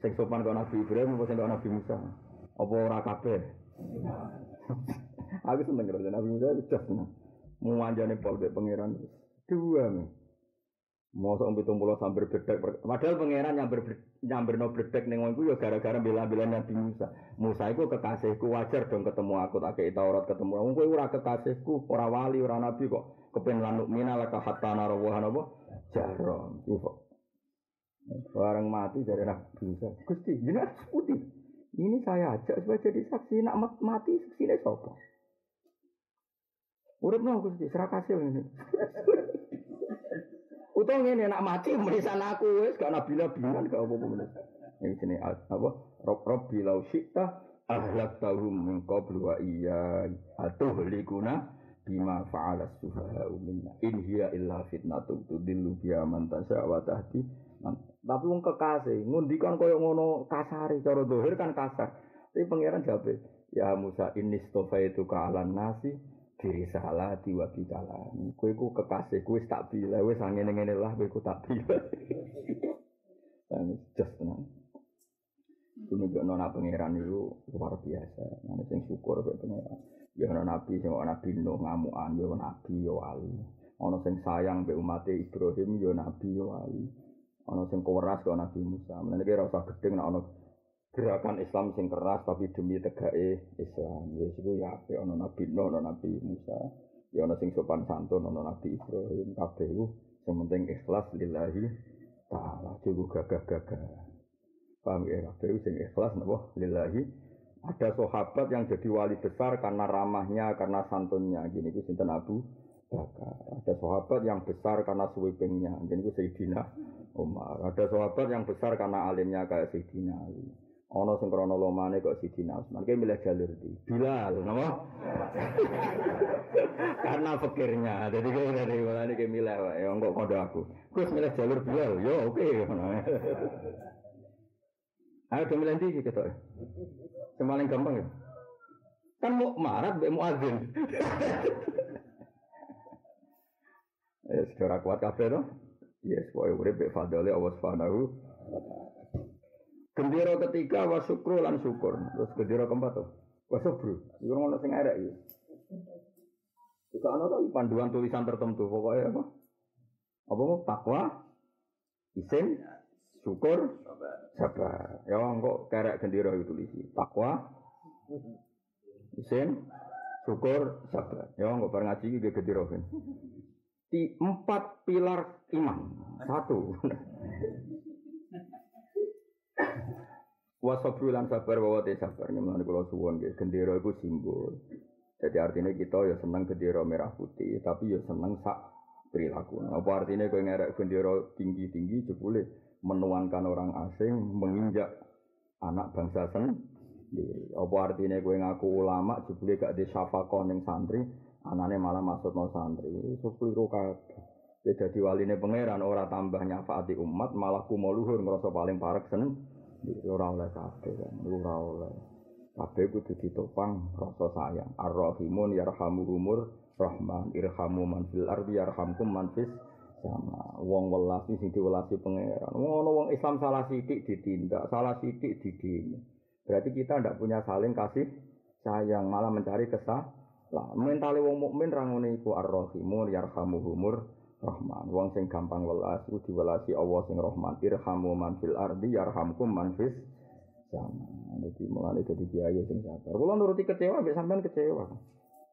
sing sopan kok Nabi Ibrahim apa sing kok Nabi Musa? Apa ora kabeh? Aku seneng karo Nabi Musa itu seneng. Muanjane pol be pangeran. Dua nih. Mosok pitung pulau sambil bedek, padahal pangeran nyamber nyamber no bedek neng wongku ya gara-gara bela-bela Nabi Musa. Musa itu kekasihku wajar dong ketemu aku tak kayak Taurat ketemu. Wong kowe ora kekasihku, ora wali, ora nabi kok. Kepen lanuk mina laka hatta narawah apa? Jarom. Iku Bareng mati dari Nabi Musa. Gusti, jenengan putih. Ini saya ajak supaya jadi saksi. Nak mati saksi ini sopo. Urip Gusti, serah kasil ini. Utang ini nak mati merisan aku. Wes gak nabi nabi kan gak apa apa menis. Ini sini apa? Rob Rob bilau syikta ahlak tahum min qablu wa iya atuh likuna bima fa'ala sufaha minna. In hiya illa fitnatun tudillu biya man tasya wa tahdi tapi wong kekasih ngundikan koyo ngono kasare cara dohir kan kasar. Tapi pangeran jawab ya Musa ini stofa itu kalan nasi diri salah bikalami kowe ku kekasih kowe tak bila ngene ngene lah kowe ku tak bila dan just tenang Tunjuk nona pangeran itu luar biasa. Nanti sing syukur ke pangeran. Ya nabi sing ana nabi Nuh ngamukan ya nabi ya wali. Ana sing sayang mbek umat Ibrahim ya nabi ya wali. Ana sing keras kok nabi Musa. Mulane kira usah gedeng nek ana gerakan Islam sing keras tapi demi tegake Islam. Ya iku ya ape ana nabi Nuh ana nabi Musa. Ya ana sing sopan santun ana nabi Ibrahim kabeh iku sing penting ikhlas lillahi taala. Juga gagah-gagah. Paham ya? Kabeh sing ikhlas napa lillahi Ada sahabat yang jadi wali besar karena ramahnya, karena santunnya. Gini ku sinten Abu Bakar. Ada sahabat yang besar karena sweepingnya. Gini ku Sayyidina Umar. Ada sahabat yang besar karena alimnya kayak Sayyidina Ali. Ono sing krana lomane kok Sayyidina Utsman. Ki milih jalur di. Bilal, napa? karena fakirnya. Jadi kayak dari mana ki milih wae. Ya kok kode aku. Gus milih jalur Bilal. Yo oke. Ayo do milih iki ketok. Yang paling gampang ya. Kan mau marah, mau muadzin. ya secara kuat kafe dong. Yes, boy, udah be fadli Allah subhanahu Gendera ketiga wa syukru lan syukur. Terus gendera keempat tuh. Wa subru. Iku ngono sing arek iki. Jika ana tuh panduan tulisan tertentu pokoknya apa? Apa mau takwa, isim, syukur, sabar. Ya kok kerek gendera itu tulisi. Takwa, isim, syukur, sabar. Ya kok bareng ngaji iki kan. Di empat pilar iman. Satu. Wasabru lan sabar bahwa te sabar ngemane kula suwon nggih gendera iku simbol. Jadi artinya kita ya seneng gendera merah putih, tapi ya seneng sak perilaku. Apa artinya kowe ngerek gendera tinggi-tinggi jebule menuankan orang asing menginjak anak bangsa sendiri. Apa artinya gue ngaku ulama jebule gak di syafaqah ning santri, anane malah maksud no santri. Iso keliru kabeh. Ya jadi waline pangeran ora tambah nyafaati umat, malah kumo luhur paling parek sen. Ora oleh kabeh kan, ora oleh. Kabeh kudu ditopang rasa sayang. Ar-Rahimun yarhamuhumur Rahman irhamu man fil ardi yarhamkum man fis sama wong welasi sing diwelasi pangeran ana wong Islam salah sithik ditindak salah sithik didini berarti kita ndak punya saling kasih sayang malah mencari kesah lah mentale wong mukmin ra ngene iku ar-rahimun yarhamuhumur rahman wong sing gampang welas iku diwelasi Allah sing rahman irhamu man fil ardi yarhamkum man fis sama jadi mulai jadi kiai sing sabar kula nuruti kecewa mbek sampean kecewa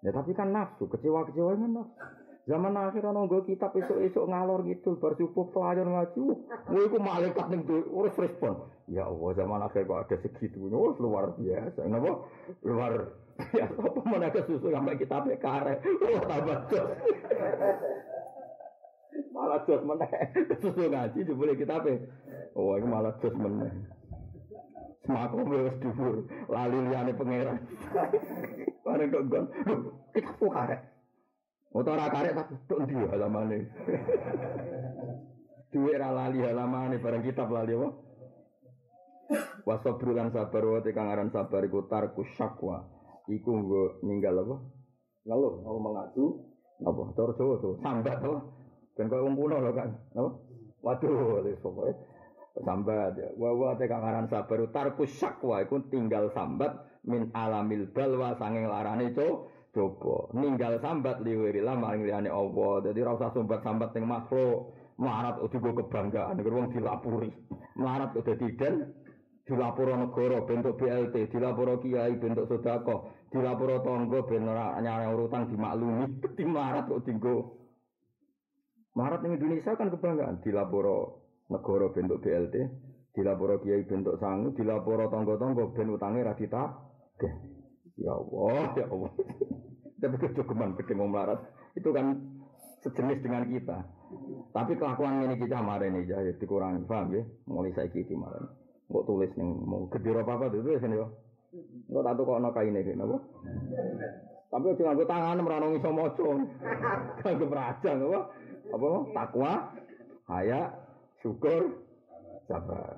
ya tapi kan nafsu kecewa kecewa kan nafsu Zaman akhir ana nggo kitab esuk-esuk ngalor gitu bar subuh pelajar ngaji. Kowe iku malaikat ning urus respon. Ya Allah, zaman akhir kok ada segitunya. Oh, luar biasa. Napa? Luar ya apa mana ke susu sampai kitab kare. Oh, tambah. Malah jos meneh. Susu ngaji jebule kitab. Oh, ini malah jos meneh. Semakom wis dhuwur, lali liyane pangeran. Bareng kok gon. Kitab kare. Utawa ora karek tapi tok ndi halamane. Duwe ra lali halamane barang kitab lali apa? Wasabru lan sabar wa kang aran sabar iku tarku syakwa. Iku nggo ninggal apa? Lalu mau mengadu apa? Cara Jawa tuh sambat apa? Koyo wong kuno lho kan. Apa? Waduh, wis pokoke sambat ya. Wa wa te kang aran sabar tarku syakwa iku tinggal sambat min alamil balwa sanging larane cuk coba ninggal sambat liwiri lah maring liyane Allah. Dadi ora usah sambat-sambat ning makhluk. Melarat udah gue kebanggaan, gue wong dilapuri. Melarat udah tidak, dilapuro negara bentuk BLT, dilapuro kiai bentuk sodako, dilapuro tonggo ben nyara urutan dimaklumi. Tim melarat kok tinggo. Melarat ning Indonesia kan kebanggaan, dilapuro negara bentuk BLT, dilapuro kiai bentuk sangu, dilapuro tonggo-tonggo ben utange ra Ya Allah, ya Allah. Tapi kecukupan gede mau melarat. Itu kan sejenis dengan kita. Tapi kelakuan ini kita kemarin ini ya dikurangi, paham ya? Mulai saya gitu kemarin. Nggak tulis nih, mau gede apa apa itu ya sini ya. Nggak tahu kok nak ini gitu, apa? Tapi cuma gue tangan meranungi somoco, kagak beraja, apa? Apa? Takwa, haya, syukur, sabar.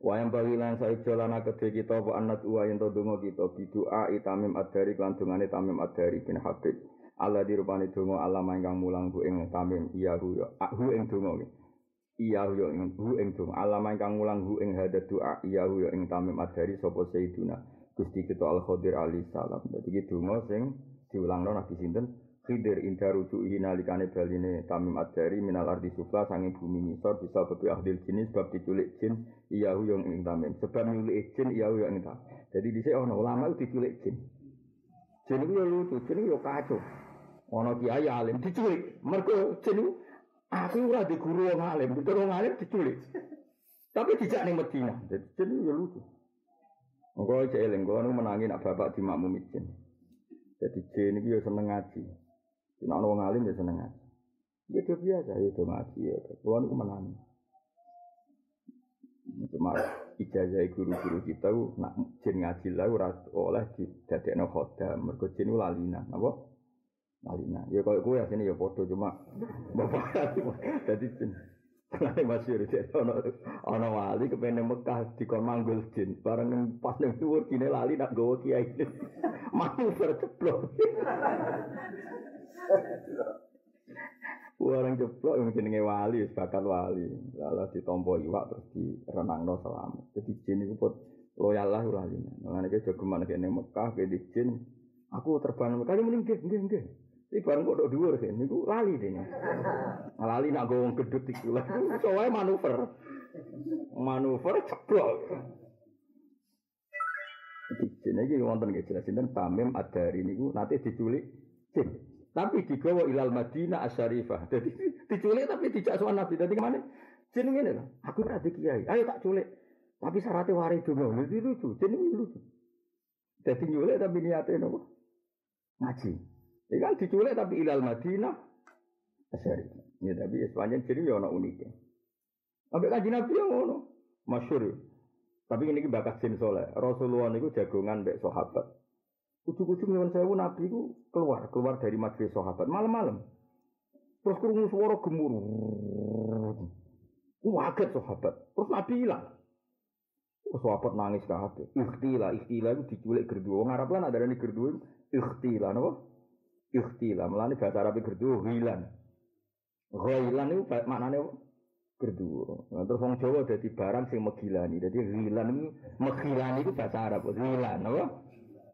Wayang bagi lan saya jalan kedhe kita apa anat yang donga kita bidua itamim adari kelantungannya tamim adari bin Habib. Allah dirupani donga Allah ingkang mulang bu ing tamim iya hu yo hu ing donga iya hu yo ing hu ing donga Allah ingkang mulang hu ing hadat doa iya hu yo ing tamim adari sapa sayyiduna Gusti kita Al Khadir alaihi salam. Dadi iki donga sing diulangno Nabi sinten Khidir inda rujuhi nalikane baline tamim adari minal ardi sufla sanging bumi ngisor bisa bebi ahdil jenis sebab diculik jin iyahu yang ing tamim. Sebab nyulik jin iyahu yang ing tamim. Jadi dhisik ana ulama diculik jin. Jin itu lucu jin itu kacau. Ana kiai alim diculik. Mergo jin itu aku ora di guru wong alim di wong alim diculik. Tapi dijak ning Medina. Jadi jin itu lucu. Engkau cek eling, kau menangi nak bapak di makmum jin. Jadi jin itu ya seneng ngaji. Nek ana wong alim ya seneng ngaji. Ya itu biasa, ya itu ngaji ya. Kulo niku menang. Cuma ijazah guru-guru kita nak jin ngaji lah ora oleh didadekno khodam. Mergo jin lalina, apa? Lalina. Ya koyo kowe asine ya padha cuma bapak dadi jin. Lain masih ada ono ono wali kepengen Mekah di manggul jin, bareng pas neng dhuwur kine lali nak gawa kiai. Ceplok. Orang jeblok yang jenenge wali, bakat wali. Lalu ditompo iwak terus direnangno selamat. Jadi jin itu pun loyal lah lali. Mengenai ke jogeman ke Mekah ke jin. Aku terbang Mekah, ini mending nggih nggih. Ini barang kok dhuwur kan, niku lali dene. Lali nak go wong gedut iku. Soale manuver. Manuver ceblok. Di sini iki wonten nggih jelas sinten Tamim Ad-Dari niku nanti diculik jin. Tapi digawa ilal Madinah Asyarifah. Jadi diculik tapi tidak soal Nabi. Jadi ke mana? Jeneng ini lah. Aku berarti kiai. Ayo tak culik. Tapi syaratnya wari dulu. Jadi lucu. Jeneng ini lucu. Jadi nyulik tapi niatnya apa? Ngaji. Ya kan diculik tapi ilal Madinah Asyarifah. Ya tapi sepanjang jadi ya ada uniknya. Sampai kaji Nabi yang ngono. Masyur. Tapi ini bakat jin soleh. Rasulullah itu jagongan mbek sahabat. Ujung-ujung nyuwun sewu Nabi itu keluar, keluar dari majelis sahabat malam-malam. Terus kurungu suara gemuruh. Waget sahabat. Terus Nabi hilang. Terus sahabat nangis hati. Ikhtila, ikhtila itu diculik gerdu. Wong Arab lan ada ini gerdu. Ikhtila, apa? Ikhtila. Melani bahasa Arab gerdu hilan. Ghailan itu maknanya apa? Gerdu. Nah, terus wong Jawa jadi barang sing megilani. Jadi hilan itu megilani itu bahasa Arab. Hilan, apa?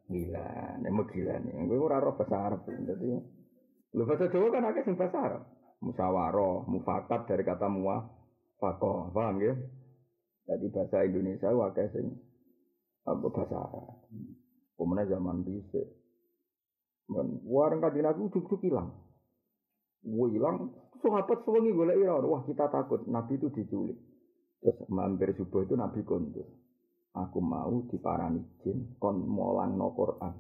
Gila, nek gila nih. Gue ora roh bahasa Arab. Jadi, lu bahasa Jawa kan akeh sing bahasa Arab. Musyawarah, mufakat dari kata muah, fako, paham ya? Jadi bahasa Indonesia akeh sing apa bahasa Arab. Kemudian zaman bisa. Men warang kadin aku cukup hilang. Gue hilang, sahabat sewengi gue wah kita takut Nabi itu diculik. Terus mampir subuh itu Nabi kondur aku mau diparani jin kon molang no Quran.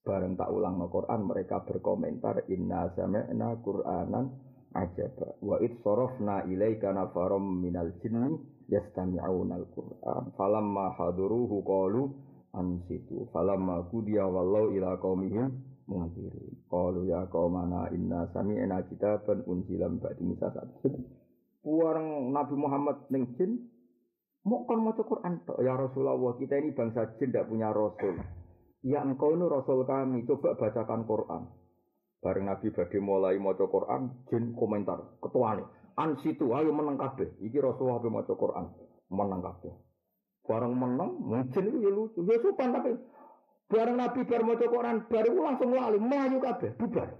Bareng tak ulang no Quran mereka berkomentar inna sami'na Qur'anan ajaba wa id sarafna ilaika nafaram minal jinni yastami'una al-Qur'an. Falamma haduruhu qalu ansitu. Falamma qudiya wallau ila qaumihim munzirin. Qalu ya qaumana inna sami'na kitaban unzila ba'di Musa Puarang Nabi Muhammad ning jin Mau kan mau Quran ya Rasulullah kita ini bangsa jin tidak punya Rasul. Ya engkau ini Rasul kami coba bacakan Quran. Bareng Nabi Badi mulai mau Quran, jin komentar ketua nih. An situ ayo menang kabe. Iki Rasulullah mau Quran menang kabe. Bareng menang, mungkin itu ya lucu. Ya sopan tapi Bareng Nabi bar maca Quran, baru langsung lali, melayu kabeh, bubar.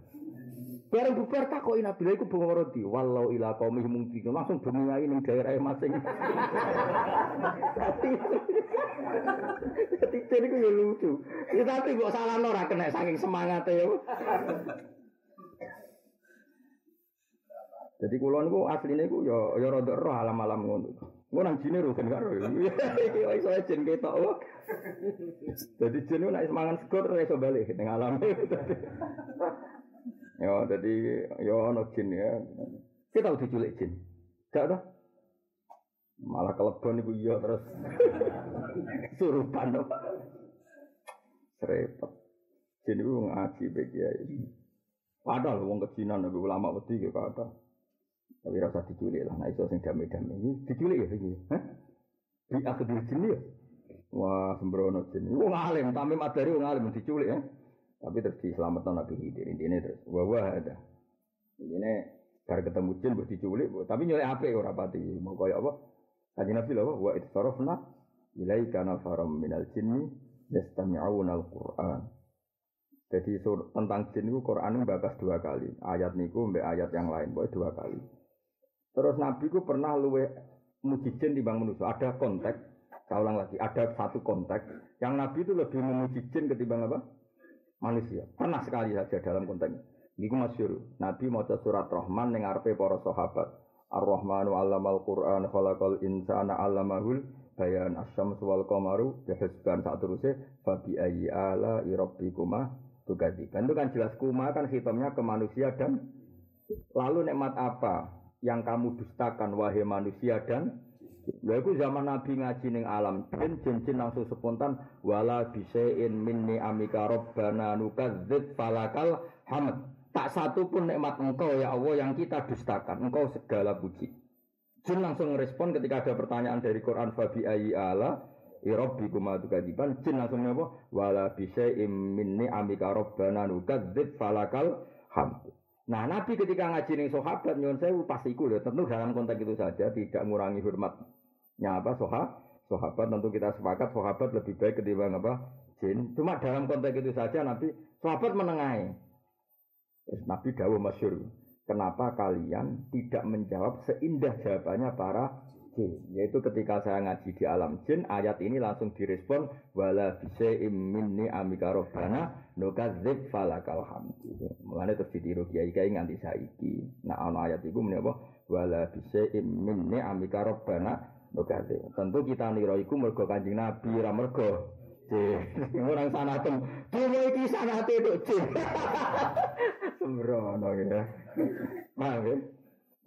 Bareng bubar takoki Nabi lha iku bengoro di walau ila qaumi mungkin langsung bengi ning daerah masing. Dadi jadi ku yo lucu. Ya tapi kok salah ora kena saking semangate yo. Jadi kulon niku asline iku ya ya rada roh alam-alam ngono. Ngono nang jine kan karo. Iki iso jin ketok. Jadi jin nek semangat sego terus iso balik ning alam. Ya jadi ya ono jin ya. Kita tahu diculik jin. Gak tau? Malah kelebon iku iya terus surupan apa. Serepet. Jin iku ngaji bagi ya. Padahal wong kejinan ulama wedi ya kata. Tapi rasa diculik lah, nah itu sing damai-damai. Diculik ya ini. Hah? Di akhir jin ya. Wah, sembrono jin. Wong alim, tamim adari wong alim diculik ya. Tapi terus diselamatkan Nabi Khidir. Ini terus, wah wah ada. Ini bar ketemu jin buat diculik, tapi nyulik apa ya rapati. Mau kaya apa? Kaji Nabi lah, wa itsarafna ilaika nafaram minal jinni yastami'una al-Qur'an. Jadi tentang jin itu Quran bakas dua kali. Ayat niku mbak ayat yang lain, boleh dua kali. Terus Nabi ku pernah luwe muji jin di bang manusia. Ada konteks, saya ulang lagi, ada satu konteks yang Nabi itu lebih memuji jin ketimbang apa? Manusia. Pernah sekali saja dalam konteks. Ini masyur. Nabi mau surat Rahman yang arpe para sahabat. Ar-Rahmanu allamal Qur'an khalaqal insana allamahul bayan asyam wal qamaru bihusban saat terusnya fabi ayyi ala irabbikuma tukadziban. Itu kan jelas kuma kan hitamnya ke manusia dan lalu nikmat apa yang kamu dustakan wahai manusia dan Lha iku zaman Nabi ngaji ning alam jin jin langsung spontan wala bisain minni amika rabbana nukadzib falakal hamd. Tak satu pun nikmat engkau ya Allah yang kita dustakan. Engkau segala puji. Jin langsung respon ketika ada pertanyaan dari Quran fabi ayi ala irabbi kumatu kadiban jin langsung apa wala bisain minni amika rabbana nukadzib falakal hamd. Nah, Nabi ketika ngaji ning sahabat nyuwun sewu pas iku lho, tentu dalam konteks itu saja tidak mengurangi hormatnya apa soha, sahabat tentu kita sepakat sahabat lebih baik ketimbang apa jin. Cuma dalam konteks itu saja Nabi sahabat menengahi. Terus Nabi dawuh masyur, kenapa kalian tidak menjawab seindah jawabannya para jin. Yaitu ketika saya ngaji di alam jin, ayat ini langsung direspon wala bisya'im minni amika robbana nukadzib falakal hamdu. Mulane terus ditiru kiai-kiai nganti saiki. Nah ana ayat iku muni apa? Wala bisya'im minni amika robbana nukadzib. Tentu kita nira iku mergo Kanjeng Nabi ora mergo Orang sana tuh, dulu iki sanate tok cih. Sembrono ya. Paham ya?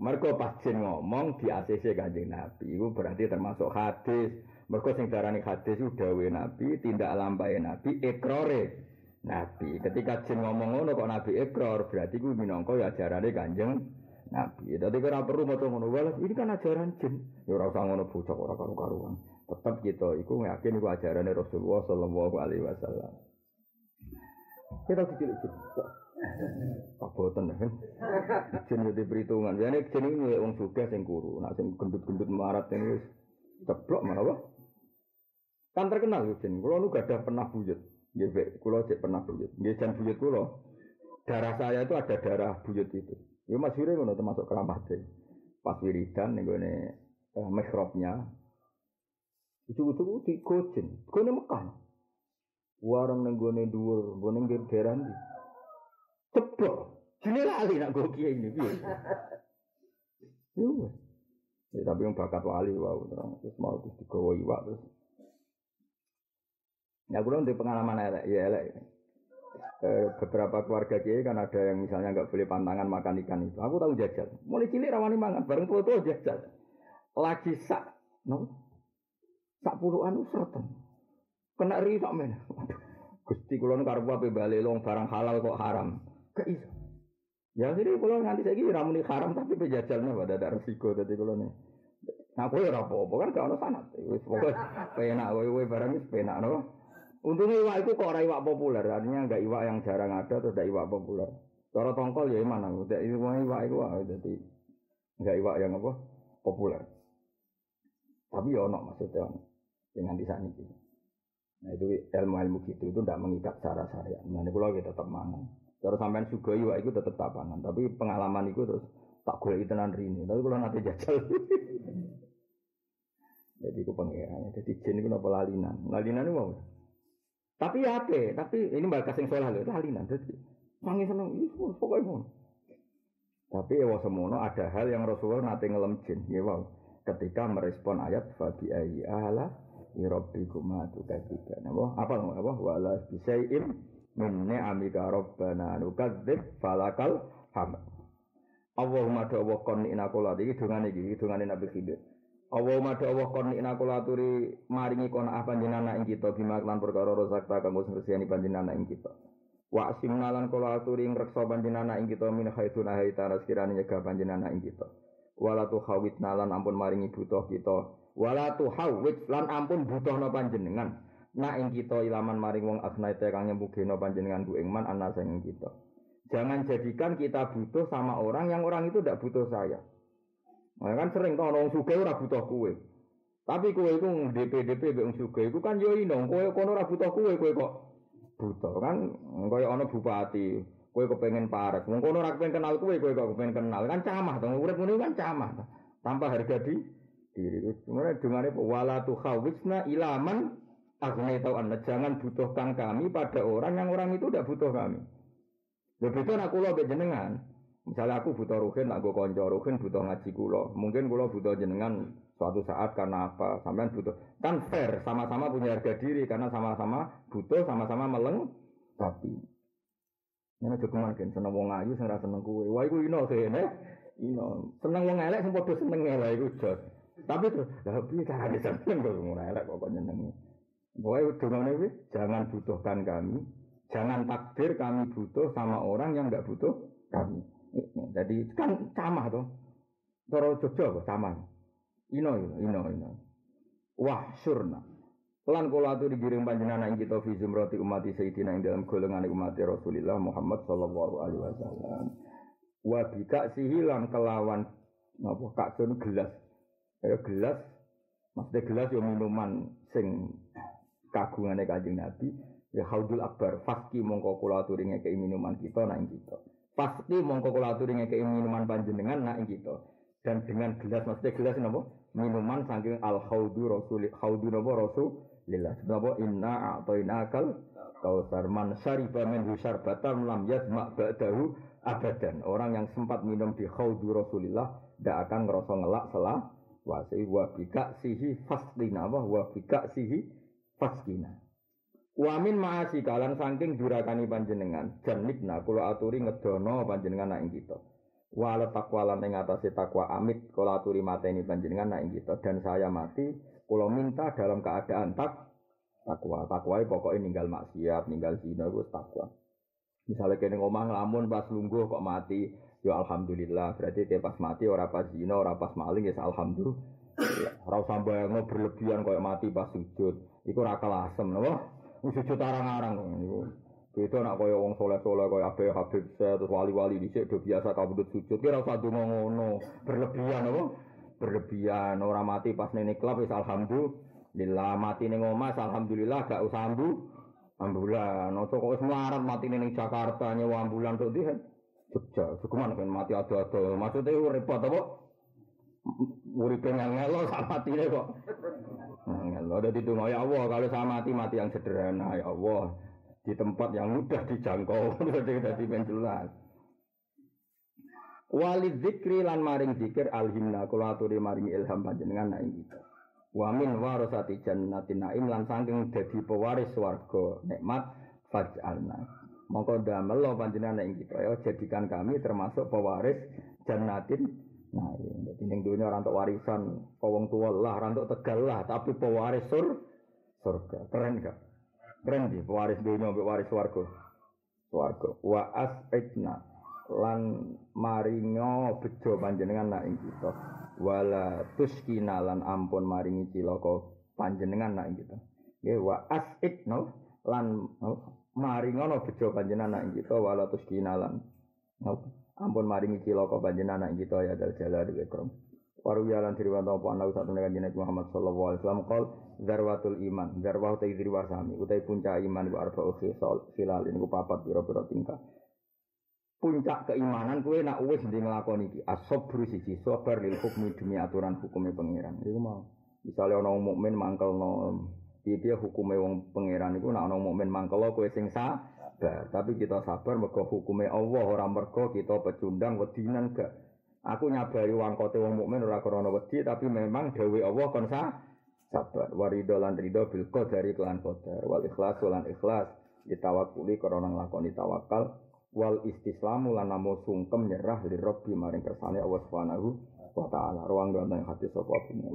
Mergo pas jin ngomong di ACC Kanjeng Nabi, itu berarti termasuk hadis. Mergo sing darani hadis itu dawe Nabi, tindak lampai Nabi, ikrore Nabi. Ketika jin ngomong ngono kok Nabi ikrar, berarti ku minangka ya ajarane Kanjeng Nabi. Dadi ora perlu maca ngono wae, ini kan ajaran jin. Ya ora usah ngono bocah ora karu-karuan. Tetap kita iku yakin iku ajarane Rasulullah sallallahu alaihi wasallam. Kita cilik-cilik. Kaboten kan. Jen yo diperhitungan. Ya nek jen iki wong sugih sing kuru, nek sing gendut-gendut marat ini wis ceblok malah apa? Kan terkenal yo jen. Kulo nu gadah pernah buyut. Nggih, kulo cek pernah buyut. Nggih jan buyut kulo. Darah saya itu ada darah buyut itu. Yo Mas Yure ngono termasuk keramatnya. Pas wiridan ning gone eh, mihrabnya. Di Gojen, gone Mekah. Warung ning gone dhuwur, gone daerah ndi? Ceblok. Jene lali nak go kiai ini piye? Yo. Ya, tapi yang bakat wali wow terus, terus mau terus digawa iwak terus. Ya kulo untuk pengalaman elek, ya elek. Eh, beberapa keluarga kiai kan ada yang misalnya nggak boleh pantangan makan ikan itu. Aku tahu jajal. Mulai cilik rawani mangan, bareng tua tua jajal. Lagi sak, no, sak puluhan usratan. Kena risak men. Gusti kulo nu karep ape long barang halal kok haram. Iso. Ya jadi kalau nanti saya kira ramuni haram tapi pejajalnya pada ada resiko tadi kalau nih. Nah, kowe ora apa-apa kan gak ono sanat. Wis pokoke penak kowe barang wis penak no. Untungnya iwak itu kok ora iwak populer, artinya enggak iwak yang jarang ada terus ada iwak populer. Cara tongkol ya mana, udah iwak iwak itu jadi enggak iwak yang apa populer. Tapi ya ono maksudnya. Yang nanti saat ini. Nah itu ilmu-ilmu gitu itu tidak mengikat secara syariat. Nah ini kalau kita tetap mangan. Terus sampean sugoi itu tetap tapangan. Tapi pengalaman itu terus tak boleh tenan rini. Tapi kalau nanti jajal. Jadi itu pengirannya. Jadi jin itu apa lalinan. Lalinan itu mau. Tapi ya apa? Tapi ini mbak kasing soal itu lalinan. Jadi sangi seneng. Itu pokoknya mau. Tapi ya semono ada hal yang Rasulullah nanti ngelem jin. Ya wow. Ketika merespon ayat fabi ayi ala irobbikum tukadzibana. Apa? Apa apa? Wala bisai'im min ni'amika rabbana nukadzib falakal hamd. Allahumma do wa kon ina kula iki dongane iki dongane Nabi Khidir. Allahumma do wa kon ina maringi kon apa panjenengan ing kita bima lan perkara rozakta kanggo ngreseni panjenengan ing kita. Wa asimna lan kula aturi ngreksa panjenengan ing kita min haitsu nahaita sekirane nyegah panjenengan ing kita. Wala tu khawit nalan ampun maringi butuh kita. Wala tu hawit lan ampun butuhna panjenengan. Nak ing kita ilaman maring wong asnaite kang nyembugeno panjenengan ku ing man ana sing kita. Jangan jadikan kita butuh sama orang yang orang itu tidak butuh saya. Nah, kan sering toh orang suka ora butuh kue. Tapi kue itu DP-DP be suka itu kan yo ino, kue kono ora butuh kue, kue kok butuh kan kaya ana bupati, kue kepengen parek. Wong kono ora kepengen kenal kue, kue kok kepengen kenal. Kan camah to, urip ngene kan camah. Tanpa harga di diri. Sebenarnya dengan itu wala khawisna ilaman tahu anda jangan butuhkan kami pada orang yang orang itu tidak butuh kami. Beda nak kula mbek jenengan. Misalnya aku butuh ruhin, nak gue konco ruhin butuh ngaji kulo. Mungkin kulo butuh jenengan suatu saat karena apa? Sampean butuh. Kan fair, sama-sama punya harga diri karena sama-sama butuh, sama-sama meleng. Tapi ini aja kemarin seneng wong ayu, seneng seneng kue. Wah, iku ino kene. Ino seneng wong elek, sing padha seneng elek iku jos. Tapi tuh, lah piye carane seneng kok wong elek kok nyenengi. Pokoknya dongane jangan butuhkan kami, Jangan takdir kami butuh sama orang yang nggak butuh kami. Jadi kan sama tuh. Toro Jogja sama. Ino ino ino. Wah surna. Lan kula atu digiring panjenengan ing kita fi zumrati umat sayyidina ing dalam golongan umat Rasulullah Muhammad sallallahu alaihi wasallam. Wa bika sihilan kelawan napa kaksun gelas. Ya gelas maksudnya gelas yo minuman sing kagungane Kanjeng Nabi Ya haudul akbar, faski mongko kula aturi ngekei minuman kita nak kita. Pasti mongko kula aturi ngekei minuman panjenengan nak kita. Dan dengan gelas maksudnya gelas napa? Minuman saking al haudu rasul haudu napa rasulillah. Napa inna a'tainakal kausar man syariba min syarbatan lam yazma ba'dahu abadan. Orang yang sempat minum di haudu rasulillah tidak akan ngerasa ngelak selah wasi wa bika sihi fasdina wa bika sihi faskina. Wamin maasi kalan saking durakani panjenengan janibna kula aturi ngedono panjenengan nak ing kita. Wala takwa lan ing atase takwa amit kula aturi mateni panjenengan nak ing kita dan saya mati kula minta dalam keadaan tak takwa. Takwa pokoknya ninggal maksiat, ninggal zina itu takwa. Misalnya kene ngomong lamun pas lungguh kok mati, ya alhamdulillah. Berarti kayak pas mati ora pas zina, ora pas maling ya alhamdulillah. Ora usah bayangno berlebihan kok mati pas sujud. Iku ora kelasem, napa? Sujud arang-arang niku. Beda nak kaya wong soleh-soleh kaya Abe Habib saya terus wali-wali dhisik do biasa kabudut sujud. Kira usah donga ngono. Berlebihan apa? Berlebihan ora mati pas nene klub wis alhamdulillah mati ning omah alhamdulillah gak usah ambu. Ambulan, ojo kok wis melarat mati ning Jakarta nyewa ambulan tok ndi Jogja, cukuman kan mati ado-ado. Maksudnya repot apa? Uripe ngelo sak matine kok. Ngelo dadi donga ya Allah kalau saya mati mati yang sederhana ya Allah di tempat yang mudah dijangkau dadi dadi jelas. Wali zikri lan maring zikir alhimna kula aturi maring ilham panjenengan nak kita. Wa min warasati jannatin naim lan saking dadi pewaris swarga nikmat faj'alna. Mongko damel panjenengan ing kita ya jadikan kami termasuk pewaris jannatin Nah, iya. jadi ning dunia warisan, kawong tua lah, orang tegal lah, tapi pewaris sur, surga. Keren gak? Keren sih, pewaris dunia, pewaris warga. Warga. Wa as'idna lan maringo bejo panjenengan nak ing kita. Wala tuskina lan ampun maringi cilaka panjenengan nak ing kita. Ya wa as'idna lan maringo no bejo panjenengan nak ing kita wala tuskina lan ampun maringi cilaka panjenengan anak kita ya dal jalal ikram Waru yalan diriwan apa ana satu nek Nabi Muhammad sallallahu alaihi wasallam qol zarwatul iman. Zarwah ta idri wasami utai puncak iman ku arba khisal khilal ini ku papat pira-pira tingkah. Puncak keimanan kue nak wis ndi nglakoni iki asobru siji sabar lil hukmi demi aturan hukumnya pangeran. Iku mau misalnya ana mukmin mangkelno dia hukumnya wong pangeran iku nak ana mukmin mangkel kowe sing sabar tapi kita sabar mergo hukumnya Allah ora mergo kita pecundang wedinan gak. Aku nyabari wangkote wong mukmin ora krana wedi tapi memang dewe Allah kon sabar. Warido lan rido bil qadari kelan qadar. Wal ikhlas lan ikhlas. Ditawakuli krana nglakoni tawakal. Wal istislamu lan namo sungkem nyerah li rabbi maring kersane Allah Subhanahu wa taala. Ruang dan hati sapa punya